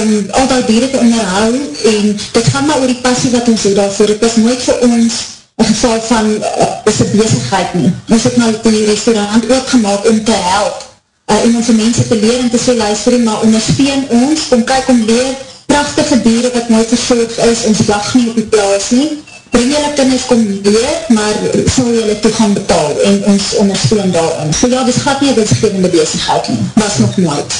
om al die dieren te onderhoud, en dit gaan maar oor die passie wat ons doe daarvoor. Het is nooit vir ons een geval van uh, is een bezigheid nie. Ons het nou die restaurant oopgemaak om te help uh, en om vir mense te leer en te sê luister maar ondersteun ons, kom kyk om leer prachtige dieren wat nooit verzorg is, ons lag nie op die plaas nie. Bring jylle kinders kom leer, maar sal jylle toe gaan betaal en ons ondersteun daarin. So ja, dit gaat nie een winstgevende bezigheid nie, was nog nooit.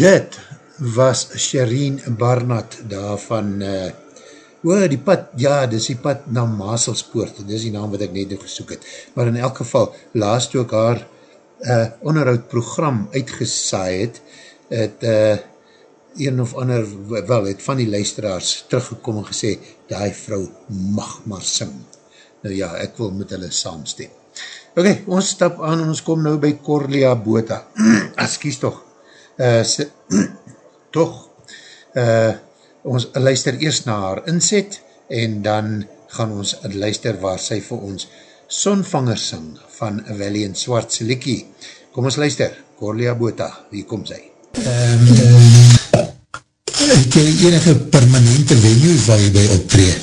Dit was Shireen Barnard daar van uh, oh, die pad, ja, dis die pad na Maselspoort, dis die naam wat ek net gesoek het, maar in elk geval, laatst ook haar uh, onderhoud program uitgesaai het, het uh, een of ander, wel, het van die luisteraars teruggekom en gesê, die vrou mag maar sing. Nou ja, ek wil met hulle saamstem. Ok, ons stap aan ons kom nou by Corlia Bota. Askies toch. Uh, se, toch, uh, ons luister eerst na haar inzet en dan gaan ons luister waar sy vir ons sonvanger sing van Valiant Swartse Likkie. Kom ons luister, Corlia Bota, wie kom sy? Um, um, het jy enige permanente venue waar jy by optree?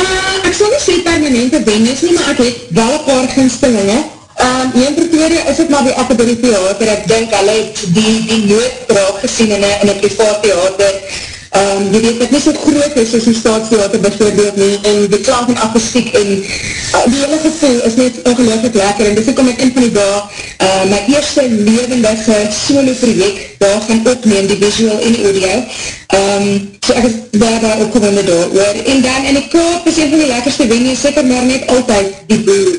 Uh, ek sal nie sê permanente venues nie, maar ek het wel een paar ginstelinge. Um, in Pretoria is het maar die Academie Theater, ek denk hulle het die, die noodbraak gesien in een privaat theater, um, jy weet, wat nie so groot is as die staatstheater bijvoorbeeld nie, en die klank en akoestiek, en uh, die hele gevoel is net ongelooflijk lekker, en dis kom ek in van die dag, uh, my eerste levendige solo project daar gaan opneem, die visual en audio, um, so ek is daar daar opgewonde daar, oor, en dan in die koop is een van die lekkerste venues, seker maar net altyd die boel,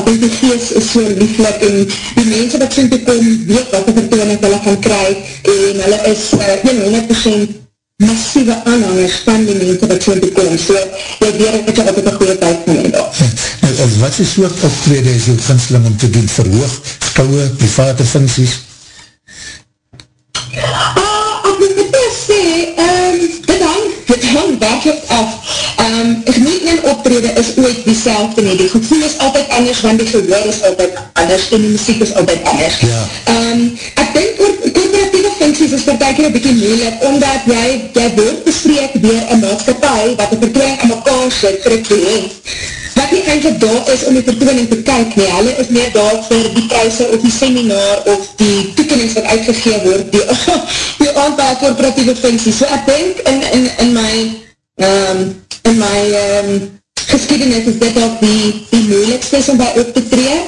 op die geest is so lieflik en die mense wat sien te kom weet wat die vertooning hulle gaan kry en hulle is uh, 100% massieve aanhangers van die mense wat so te kom. So, jy weet dat jy op een goeie tijd van my dag. Nou, wat is soort optrede is jou ginsling om te doen? Verhoog, skouwe, private funksies? Optrede is ooit die selfde nie. Die gevoel is altyd anders, want die gehoor is altyd anders, en die muziek is altyd anders. Ja. Um, ek denk oor funksies is partijker een bykie moeilik, omdat jy, jy word bespreek door een maatskapie, wat een vertrouwing aan mekaar sit vir een cliënt, wat nie eindelijk daar is om die vertrouwing te kyk nie, hulle is meer daar vir die prijse of die seminar of die toekennings wat uitgegeven word, die, die aantal corporatieve funksies. So ek denk in, in, in my, um, in my um, geschiedenis is dit ook die, die moeilikste om by op te tree.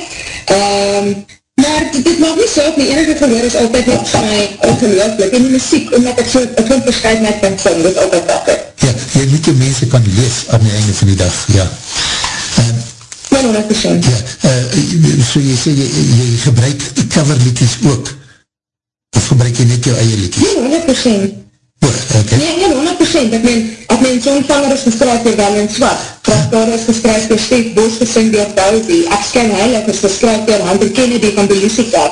Um, Maar dit, dit maak nie so die enige gehoor is altyd net van my ongelooflik. En die muziek, omdat ek so een klomp verscheidenheid kan sing, dit altyd wakker. Ja, jy moet jou mense kan leef aan die einde van die dag, ja. Um, ja, 100%. Ja, uh, so jy sê, jy, jy gebruik coverliedjes ook, of gebruik jy net jou eie liedjes? Nee, 100%. Okay. Nee, nee, 100%. Ek meen, ek meen, zo'n vanger is geskryf door Daniel Swart. Krachtbaar is geskryf door Steve Bos gesing door Bouwby. Ek sken heilig is geskryf door Hunter Kennedy van Belusica.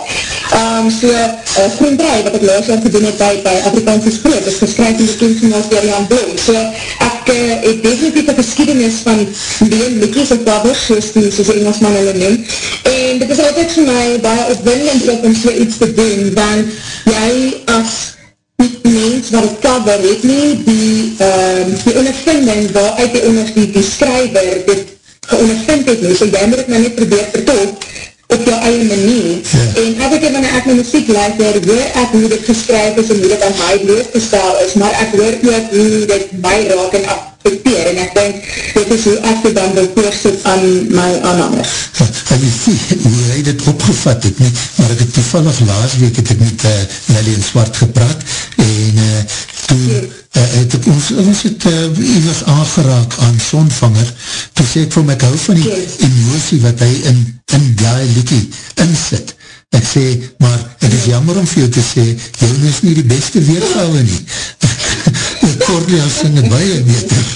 Um, so, uh, Groen Brei, wat ek laas jaar gedoen het by, by Afrikaanse Sproot, is geskryf in de kunstenaars door Jan Bloem. So, ek uh, het definitief een geschiedenis van die liedjes of babbers, soos die, soos die Engelsman hulle noem. En dit is altijd vir my baie opwindend om so iets te doen, want jy as die mens wat het cover het nie die, um, die ondervinding waaruit die ondervinding, die skryver dit geondervind het nie, so jy moet het maar net probeer vertolk op jou eie manier. Ja. En as ek wanneer ek my muziek luister, hoor ek hoe dit geskryf is en hoe dit aan my blootgestel is, maar ek hoor ook hoe dit my raak en affecteer en ek denk, dit is hoe ek dit dan wil voorsit aan my aanhangers. En jy sê, hoe hy dit opgevat het nie, maar ek het toevallig laas week het ek met uh, Nelly en Swart gepraat en uh, toe ja. uh, het ek ons, ons het uh, iwers aangeraak aan Sonvanger, toe sê ek vir my, ek hou van die yes. emosie wat hy in in die liekie insit. Ek sê, maar het is jammer om vir jou te sê, jou is nie die beste weergouwe nie. Cordia sing het baie beter.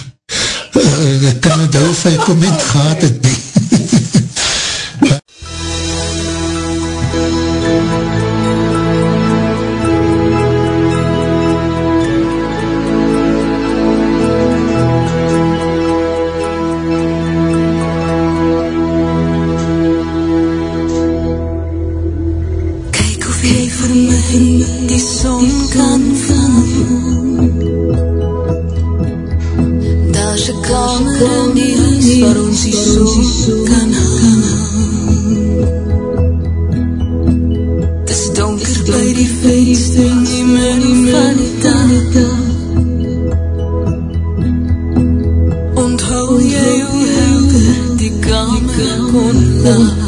Ek kan het hou of hy comment gehad het nie. Love.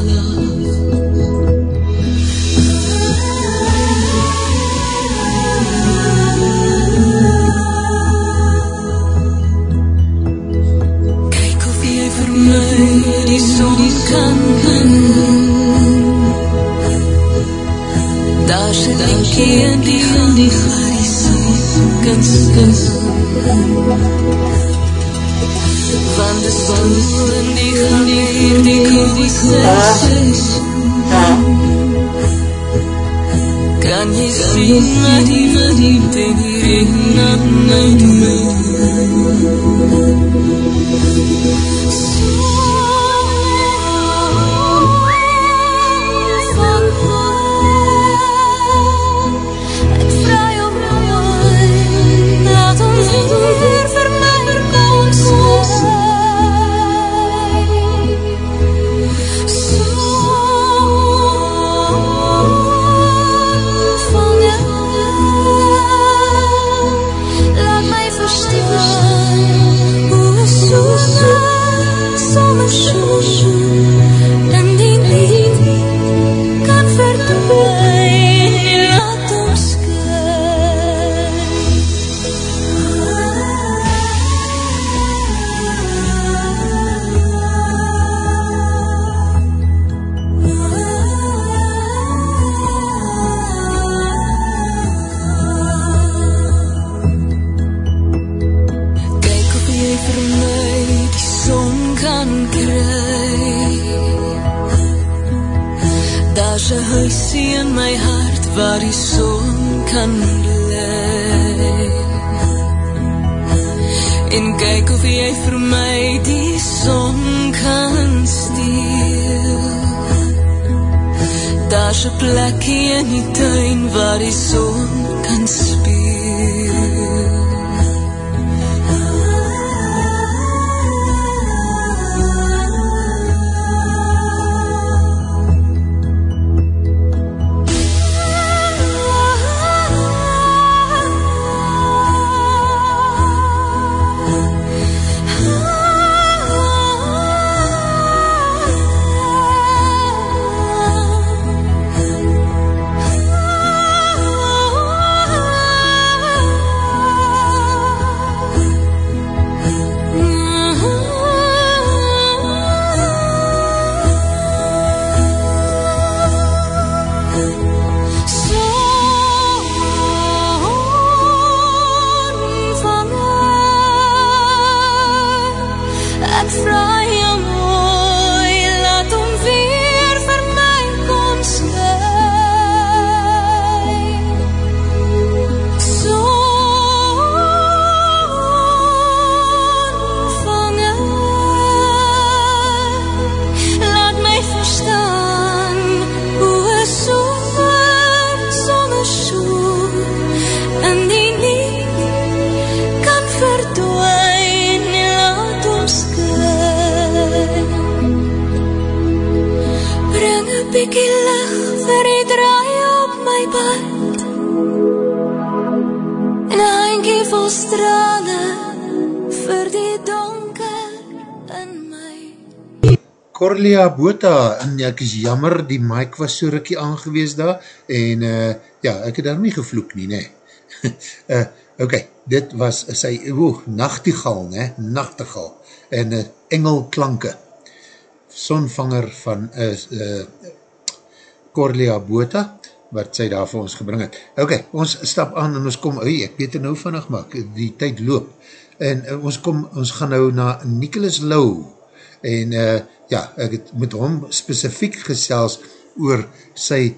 frying Corlia Bota, en ek is jammer, die mic was so rikkie aangewees daar, en uh, ja, ek het daar nie gevloek nie, ne. uh, ok, dit was sy, oeh, nachtigal, ne, nachtigal, en uh, engelklanke, sonvanger van uh, uh, Corlia Bota, wat sy daar vir ons gebring het. Ok, ons stap aan en ons kom, ui, ek weet nou vannig maak, die tyd loop, en uh, ons kom, ons gaan nou na Nicholas Lowe, en uh, ja, ek het met hom specifiek gesels oor sy,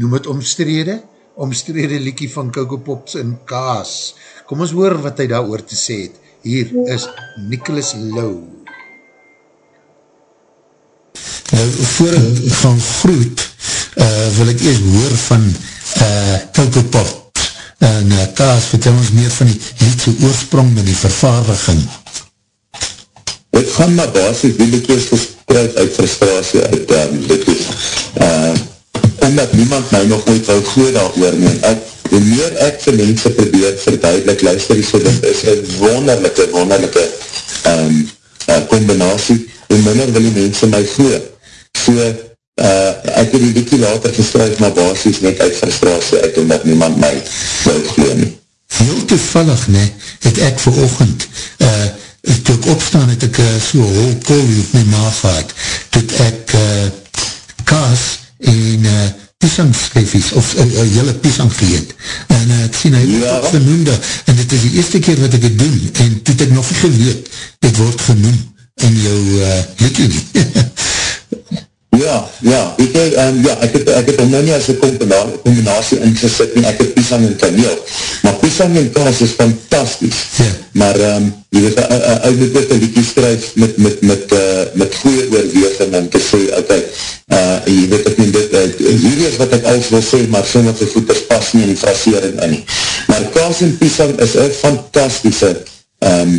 noem het omstrede, omstrede liekie van Coco Pops en Kaas. Kom ons hoor wat hy daar oor te sê het. Hier is Nicholas Lowe. Nou, voor ek gaan groet, uh, wil ek eers hoor van uh, Coco Pops en uh, Kaas, vertel ons meer van die liedse oorsprong en die vervaardiging. Dit gaan maar basis die liedjes geskryf uit frustratie uit um, liedjes. Uh, omdat niemand my nog ooit wou gooi daar oor nie. Ek, hoe meer ek vir mense probeer verduidelik, luister so, dit is een wonderlijke, wonderlijke um, uh, combinatie, hoe minder wil die mense my gooi. So, uh, ek het die liedje later geskryf, maar basis net uit frustratie uit, omdat niemand my wou gooi nie. Heel toevallig, ne, het ek vir ochend, uh, toe ek opstaan het ek uh, so hol kool op my maag gehad, toe ek uh, kaas en uh, piesangskijfies, of uh, uh, jylle piesang geëet, en uh, ek sien hy ja. ook genoem daar, en dit is die eerste keer wat ek het doen, en toe ek nog nie geweet, dit word genoem in jou uh, liedje nie. Ja, ja, ek, um, ja, ek het, ek het om nou nie as een combinatie ingesit en ek het pisang en kaneel, maar pisang en kaas is fantastisch, ja. maar um, jy weet, ou dit een liedje skryf met, met, met, uh, met goeie oorweging en te sê, ok, uh, jy weet, ek neem dit, uh, hier is wat ek alles wil sê, maar sommige voeters pas nie en frasering in nie, maar kaas en pisang is een fantastische um,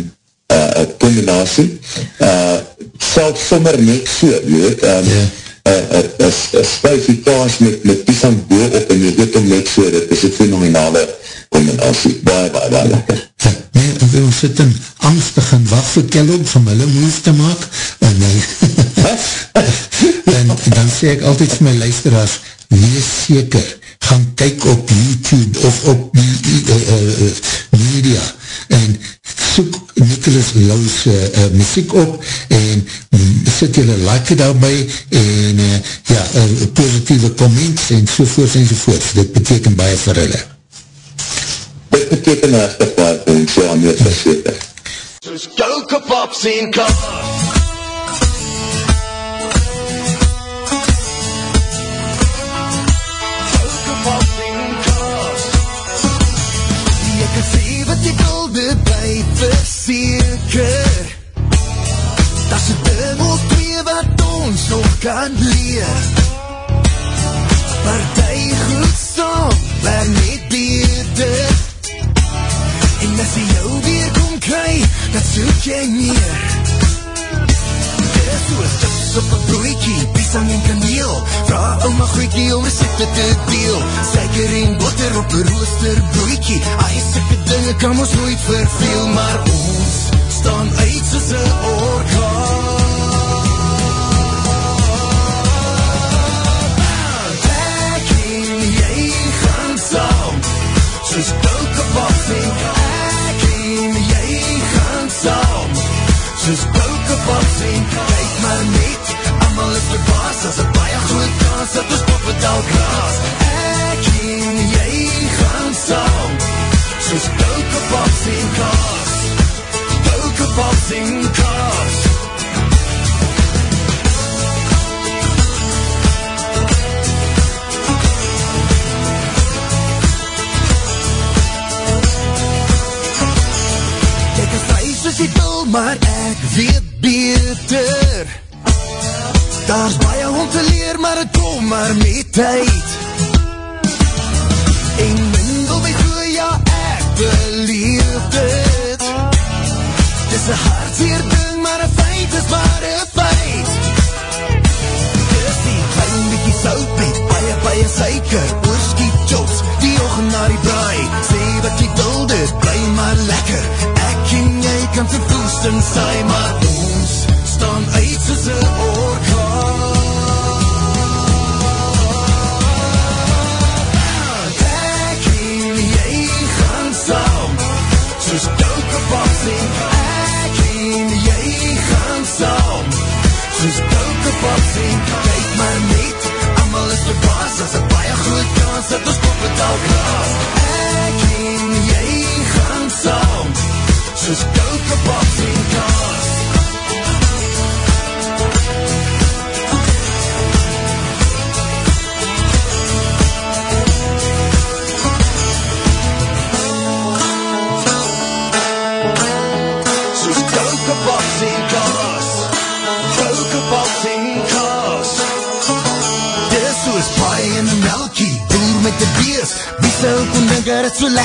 uh, combinatie, uh, self sommer net so, jy weet, um, ja spuifie kaas met, met pisang boor op en jy weet om net so, dit is een fenomenale combinatie, baie, baie, baie lekker. Ja, nee, ek wil sit in angstig en wacht vir Kellogg om hulle moes te maak, en, en, en dan sê ek altyd vir my luisteraars, wees seker, gaan kyk op YouTube of op die uh, uh, media, en soek Nicholas Lowe's uh, uh, muziek op en um, sit julle like daarby en uh, ja, uh, positieve comments en sovoorts en sovoorts. Dit beteken baie vir hulle. Dit beteken echt baie vir ons, ja, meer verseker. Soos Gouke Pops en Kaps. Kan leer. Partij goed saam, waar net beter. En as jy jou weer kom kry, dat soek jy meer. Dis soos chips op een broekie, pisang en kaneel Vraag oma goeikie om recepte te deel. Suiker en botter op een rooster broekie. Ai, sikke dinge kan ons nooit verveel Maar ons staan uit soos een orkaan Soos pas en ek en jy gaan saam Soos pas en kyk maar net Amal is verbaas as een baie groot kans Dat ons pop het al kraas Ek en jy gaan saam Soos pas en kaas boxing cars Kijk, die dol, maar ek weet beter. Daar is baie om te leer, maar het kom maar met tyd. En min wil my goeie, ja, ek beleef dit. Dis een hartseer ding, maar een feit is maar een feit. Dis die klein sout met baie, baie suiker te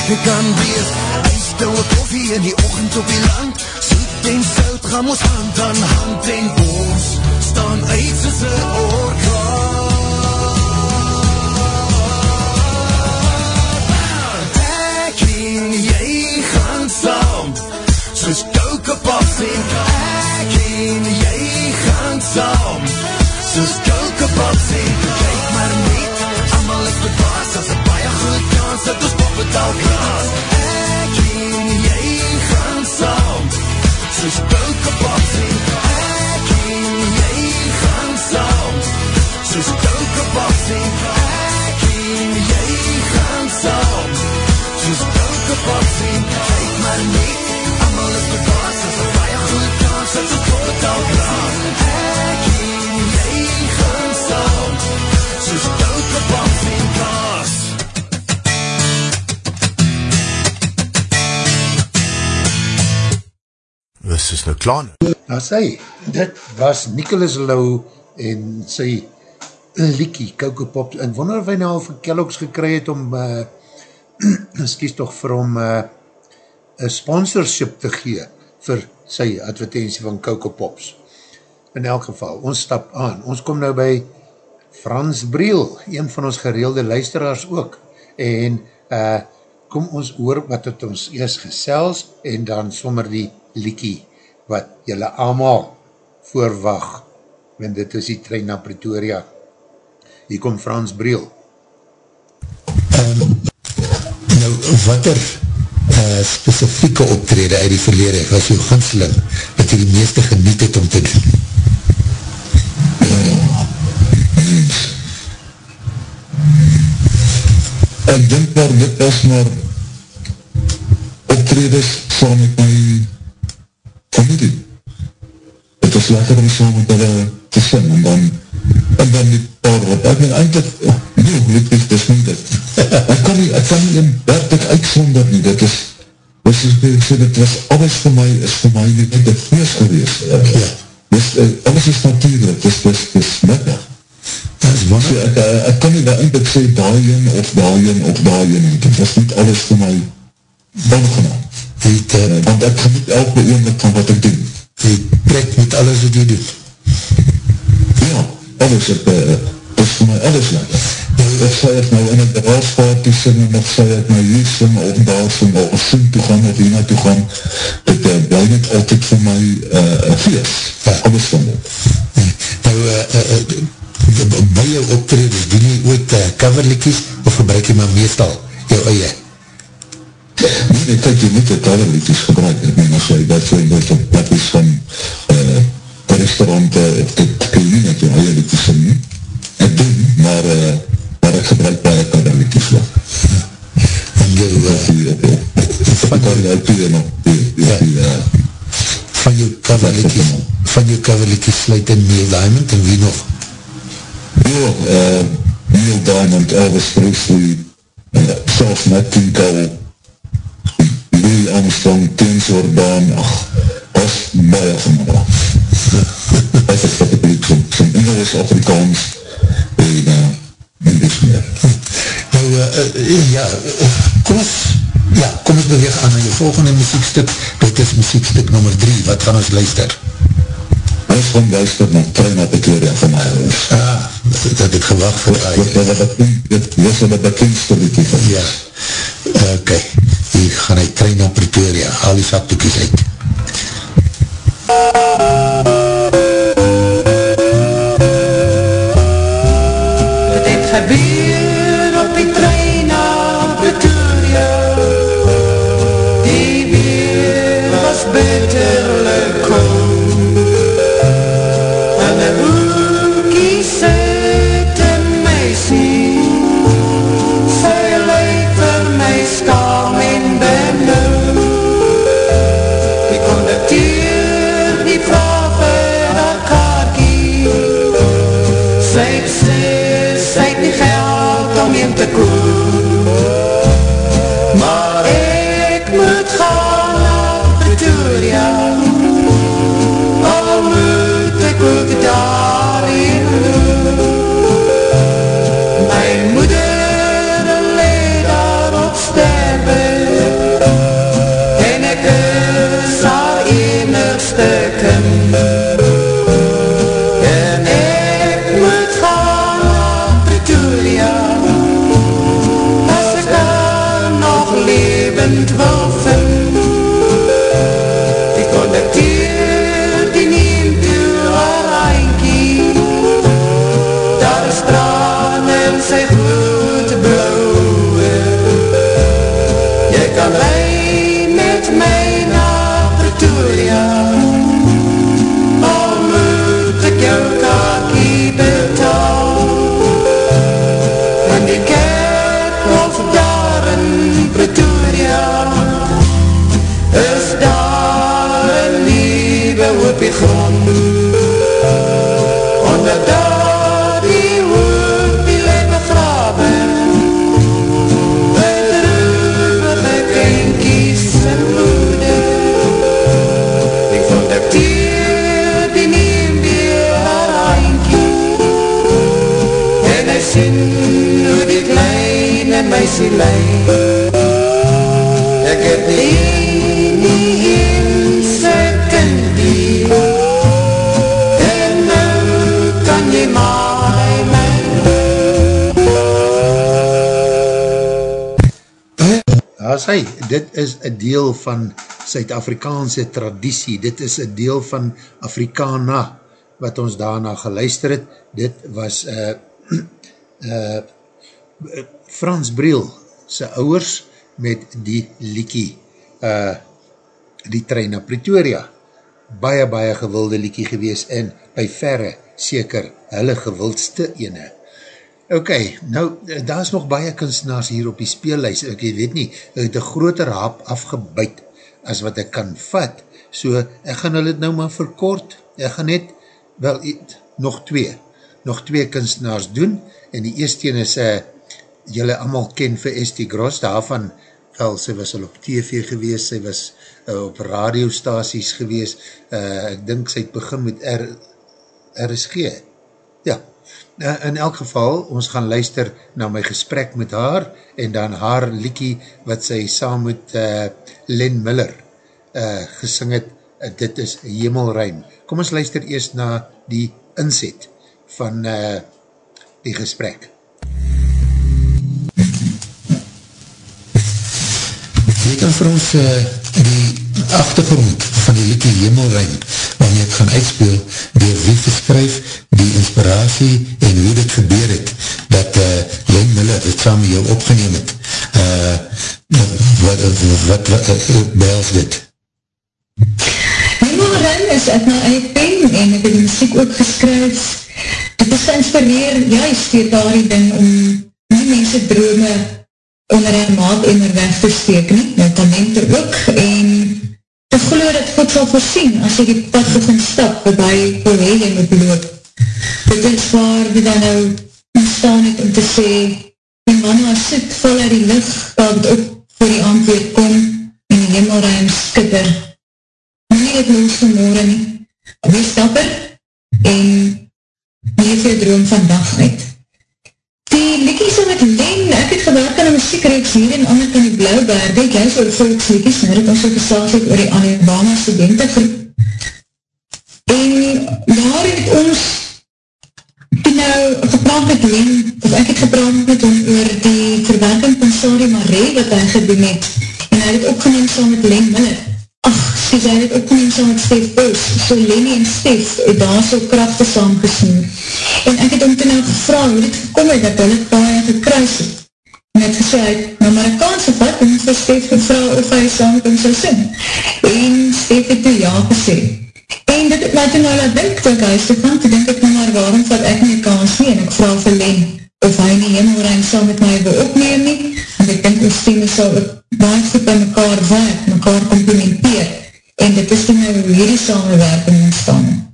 lekker kan wees Eistouwe koffie in die ochend op die land. Soet en sout gaan ons hand Nou sy, dit was Nicholas Lou en sy liekie, Coco Pop, en wonder of hy nou al vir Kellogg's gekry het om, uh, excuse toch, vir hom uh, een sponsorship te gee vir sy advertentie van Coco Pops. In elk geval, ons stap aan, ons kom nou by Frans Briel, een van ons gereelde luisteraars ook, en uh, kom ons oor wat het ons eers gesels, en dan sommer die liekie, wat jylle allemaal voorwag, want dit is die trein na Pretoria, hier kom Frans Briel. Um, nou, wat er uh, specifieke optrede uit die verlede was jou gansling, wat jy die meeste geniet het om te doen? Ek denk maar dit is maar optredes saam met my familie. Het is lekker om saam met hulle te sing en dan en dan die paar wat, ek meen eindelijk, nie, gelukkig, dis nie dit. Ek kan nie, ek kan nie in werkelijk uitsonder nie, dit is, dis is, dis, dit was, alles vir my, is vir my nie, net het feest gewees. Ja. Dis, uh, alles is natuurlijk, dis, dis, dis middag. So, ek, ek kan nie daar eindelijk sê, daarin, of daarin, of daarin, dit was niet alles vir my ongenaam. Het, uh, want ek geniet elke oomlik van wat ek doen. Jy trek met alles wat jy doen. Ja, alles het, uh, is vir my alles lekker. Of sy het nou in een draasparty sing, of sy het nou hier sing, of daar sing, of sing toe gaan, of hierna toe gaan, dit uh, bly net altyd vir my uh, feest. Ja. Alles van dit. Nou, uh, uh, uh, by jou optreders, doen jy ooit uh, coverlikies, of gebruik jy maar meestal jou eie? Nee, nee, kijk, jy moet die coverlikies gebruik. Ek meen, as jy dat jy dat op plekjes van uh, restaurant, uh, dit jy nie met jou eie likies sing nie. Ek doen, maar, uh, maar ek gebruik baie coverlikies wel. En jou, uh, van jou, van jou coverlikies, van jou coverlikies sluit in Neil Diamond en wie nog? Ja, uh, Neil Diamond, Elvis Presley, uh, selfs Nat King Cole, Louis Armstrong, Tins Orban, ach, was baie my. Hy het wat ek liep, van Engels, Afrikaans, en, uh, en dis meer. Nou, uh, uh, ja, kom ons, ja, kom ons beweeg aan na jou volgende muziekstuk, dit is muziekstuk nummer 3, wat gaan ons luister? Ons gaan luister na Trein op Pretoria van my huis. Ah, dat, dat het gewacht vir my. Dit is wat bekendste liedje van Ja, ok, hier gaan hy Trein op Pretoria, al die saktoekies uit. Het het gebeur dit is een deel van Suid-Afrikaanse traditie, dit is een deel van Afrikana, wat ons daarna geluister het, dit was uh, uh, Frans Briel, sy ouwers, met die liekie, uh, die trein na Pretoria, baie, baie gewilde liekie gewees, en by verre, seker, hulle gewildste ene. Ok, nou, daar is nog baie kunstenaars hier op die speellijst, ek weet nie, ek het een groter hap afgebuid, as wat ek kan vat, so ek gaan hulle nou maar verkort, ek gaan net, wel, nog twee, nog twee kunstenaars doen, en die eerste ene is, uh, jylle allemaal ken vir S.T. Gross, daarvan, wel, sy was al op TV gewees, sy was uh, op radiostaties gewees, uh, ek dink sy het begin met R, RSG, ja, in elk geval, ons gaan luister na my gesprek met haar, en dan haar liekie, wat sy saam met uh, Len Miller uh, gesing het, uh, dit is Hemelruim. Kom ons luister eerst na die inzet van uh, die gesprek. Jy kan vir ons uh, die achtergrond van die liekie Hemelruim, ek gaan uitspeel, door wie verskryf die inspiratie en hoe dit gebeur het, dat uh, Len Miller het saam jou opgeneem het. Uh, wat, wat, wat, wat behels dit? Hemelruim is uit my eie pen en ek het die muziek ook geskryf. Dit is inspireer, juist hier daar die ding om nie mense drome onder een maat en er weg te steek nie, my talent er ook, en te geloof dat God sal voorsien, as ek die pad begin stap, waarbij wil hy jy moet loop. Dit is waar we dan nou ontstaan het om te sê, die man was soek, val uit die licht, dat op voor die antwoord kom, en die hemelruim skipper. Nie het los vanmorgen nie, wees dapper, en leef jou droom vandag uit. Blauwberg, ek juist oor volksliekies, nou het ons ook gesaag het oor die Alabama studentengroep. En daar het ons toen nou gepraat met Len, of ek het gepraat met hom oor die verwerking van Sari Marais wat hy gedoen het, en hy het opgeneem saam met Len Miller. Ach, sê, hy het opgeneem saam met Stef Bos, so Lenny en Stef het daar so krachte saamgesnoer. En ek het om te nou gevra hoe dit gekom het dat hulle paie gekruis het. En het gesê, hy het na Marokkaanse vat en vir Stef gevra of hy saam hom sal sing. En Stef het toe ja gesê. En dit het my toe nou laat dink, toe ek huis te gaan, toe denk ek nou maar waarom vat ek nie kans nie, en ek vraag vir Len, of hy nie hemelruim saam met my wil opneem nie, en ek denk ons stemme sal ook baie goed by mekaar werk, mekaar complimenteer, en dit is toe nou hierdie samenwerking ontstaan.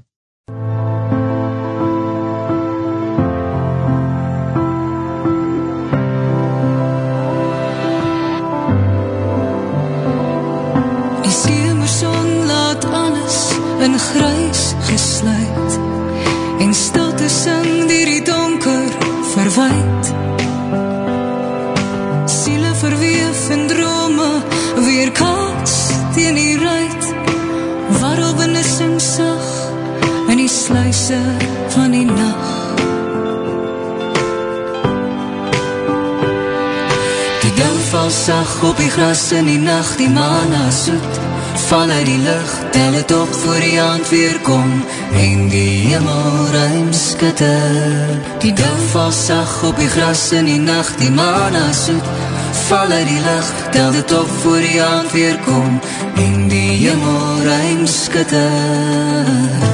Sluise van die nacht die ding val sag op die gras in die nacht die mana soet. Val uit die lucht, tel het op voor die hand weer kom, en die hemel ruim skutte. Die dag val sag op die gras in die nacht, die mana soet, val uit die lucht, tel het op voor die hand weer kom, en die hemel ruim skutte.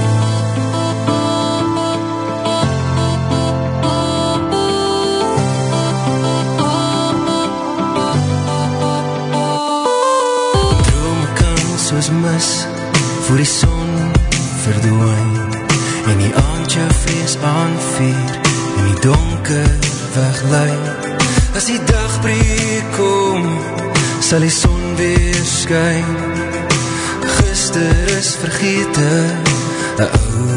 Soos mis voor die son verdwijn en die aand jou vrees aanveer en die donker weglui as die dag breek kom sal die son weer skyn. Gister is vergete een ouwe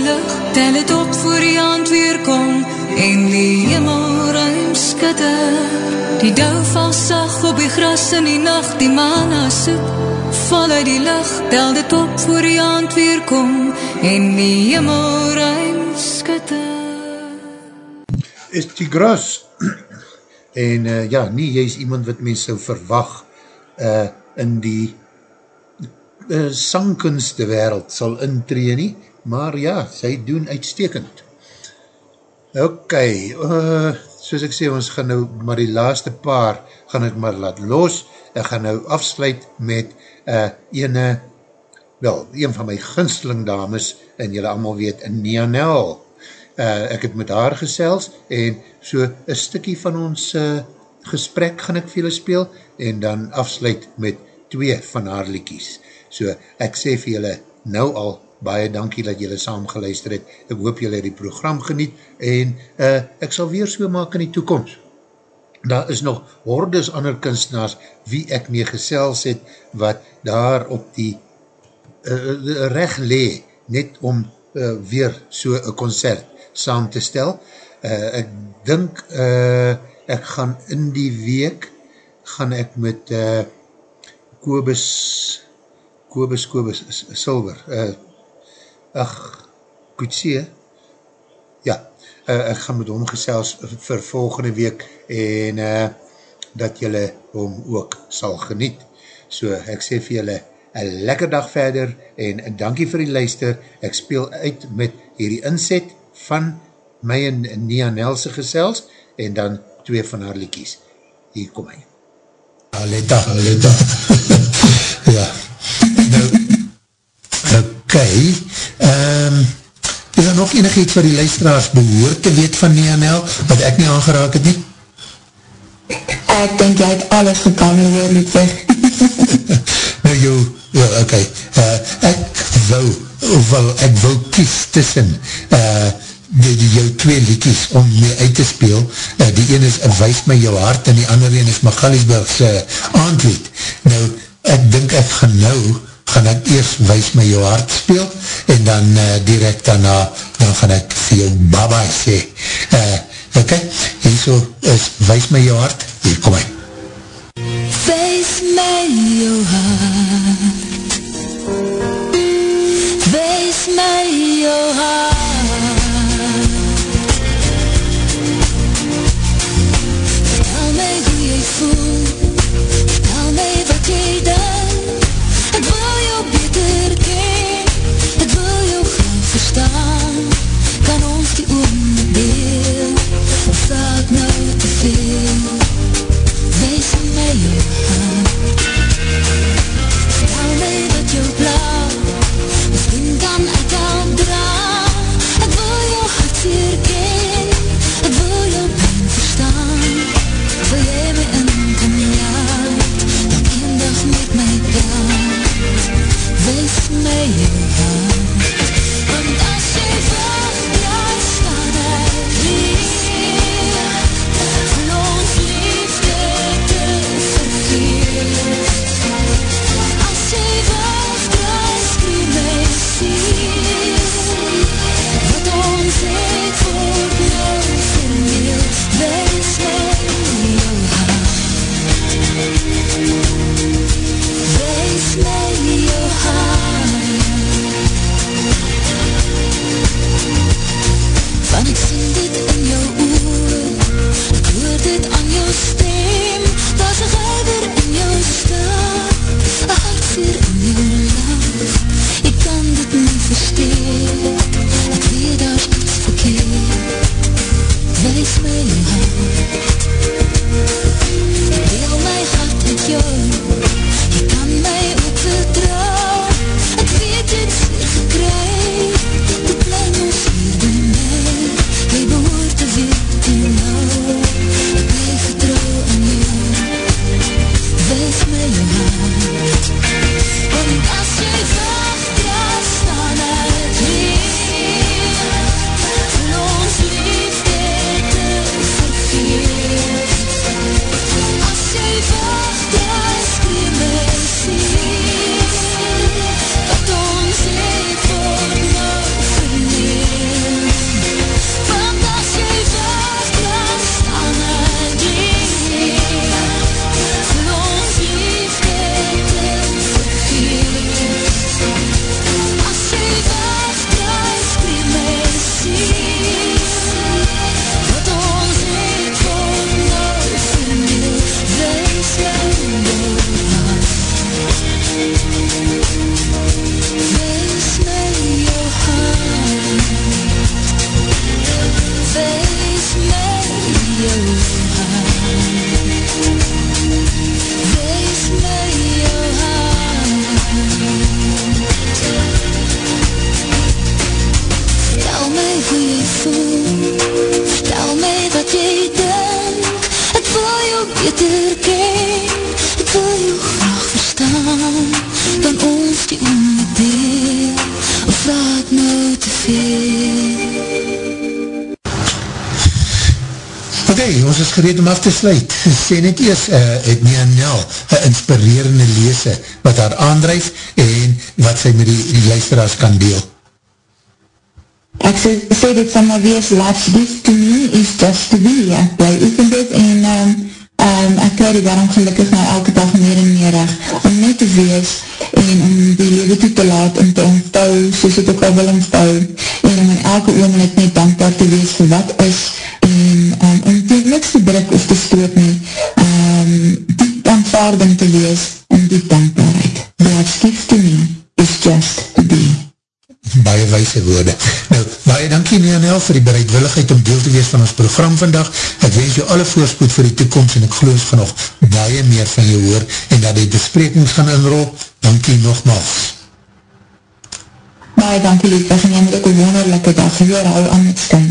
lucht, tel het op voor die hand weer kom, en die hemel ruim skutte. Die douw val sag op die gras in die nacht, die maan as soet, val uit die lucht, tel dit op voor die hand weer kom, en die hemel ruim skutte. Is die gras, en uh, ja, nie, jy is iemand wat mens so verwag uh, in die uh, sangkunste wereld sal intree nie, maar ja, sy doen uitstekend. Ok, uh, soos ek sê, ons gaan nou maar die laaste paar, gaan ek maar laat los, ek gaan nou afsluit met uh, ene, wel, een van my gunsteling dames, en julle allemaal weet, Nianel. Uh, ek het met haar gesels, en so een stikkie van ons uh, gesprek gaan ek vir julle speel, en dan afsluit met twee van haar liekies. So, ek sê vir julle nou al, baie dankie dat julle saam geluister het, ek hoop julle die program geniet, en uh, ek sal weer so maak in die toekomst. Daar is nog hordes ander kunstenaars wie ek mee gesels het, wat daar op die uh, recht lee, net om uh, weer so een concert saam te stel. Uh, ek dink, uh, ek gaan in die week, gaan ek met uh, Kobus, Kobus, Kobus, Silver, uh, ach, Koetsee, ja, uh, ek gaan met hom gesels vir volgende week en uh, dat jylle hom ook sal geniet. So, ek sê vir jylle een lekker dag verder en dankie vir die luister. Ek speel uit met hierdie inzet van my en Nia Nelse gesels en dan twee van haar liekies. Hier kom hy. Aleta, aleta. ja. Nou, ok, um, is daar nog enig iets wat die luisteraars behoor te weet van NNL, wat ek nie aangeraak het nie? Ek denk jy het alles oor Ludwig. nou jou, ja, ok, uh, ek wou, wel, ek wou kies tussen uh, die, die jou twee liedjes om mee uit te speel, uh, die ene is Wees my jou hart en die andere ene is Magaliesburgse aandlied. Nou, ek dink ek gaan nou gaan ek eerst Wees My Jou Hart speel, en dan uh, direct daarna, dan gaan ek vir jou baba sê. Uh, ok, en so is Wees My Jou Hart, hier kom hy. Wees my jou hart Wees my jou hart Kan gereed om af te sluit. Sê net eers, uh, het Nia Nel een inspirerende leese wat haar aandrijf en wat sy met die, die luisteraars kan deel. Ek sê, sê dit my wees, life's gift to me is just to be. Ek bly oefen dit en um, um, ek krij die daarom gelukkig nou elke dag meer en meer recht om net te wees en om die leven toe te laat om te onthou soos het ook al wil onthou en om in elke oomlik net dankbaar te wees vir wat is en um, om tegen niks te druk of te stoot nie, um, diep aanvaarding te wees en diep dankbaarheid. God's gift to me is just to be. Baie wijse woorde. Nou, baie dankie Neanel vir die bereidwilligheid om deel te wees van ons program vandag. Ek wens jou alle voorspoed vir die toekomst en ek geloof van nog baie meer van jou hoor en dat die besprekings gaan inrol. Dankie nogmaals. Baie dankie Liefweg en jy moet ook een wonderlijke dag weer hou aan het skyn.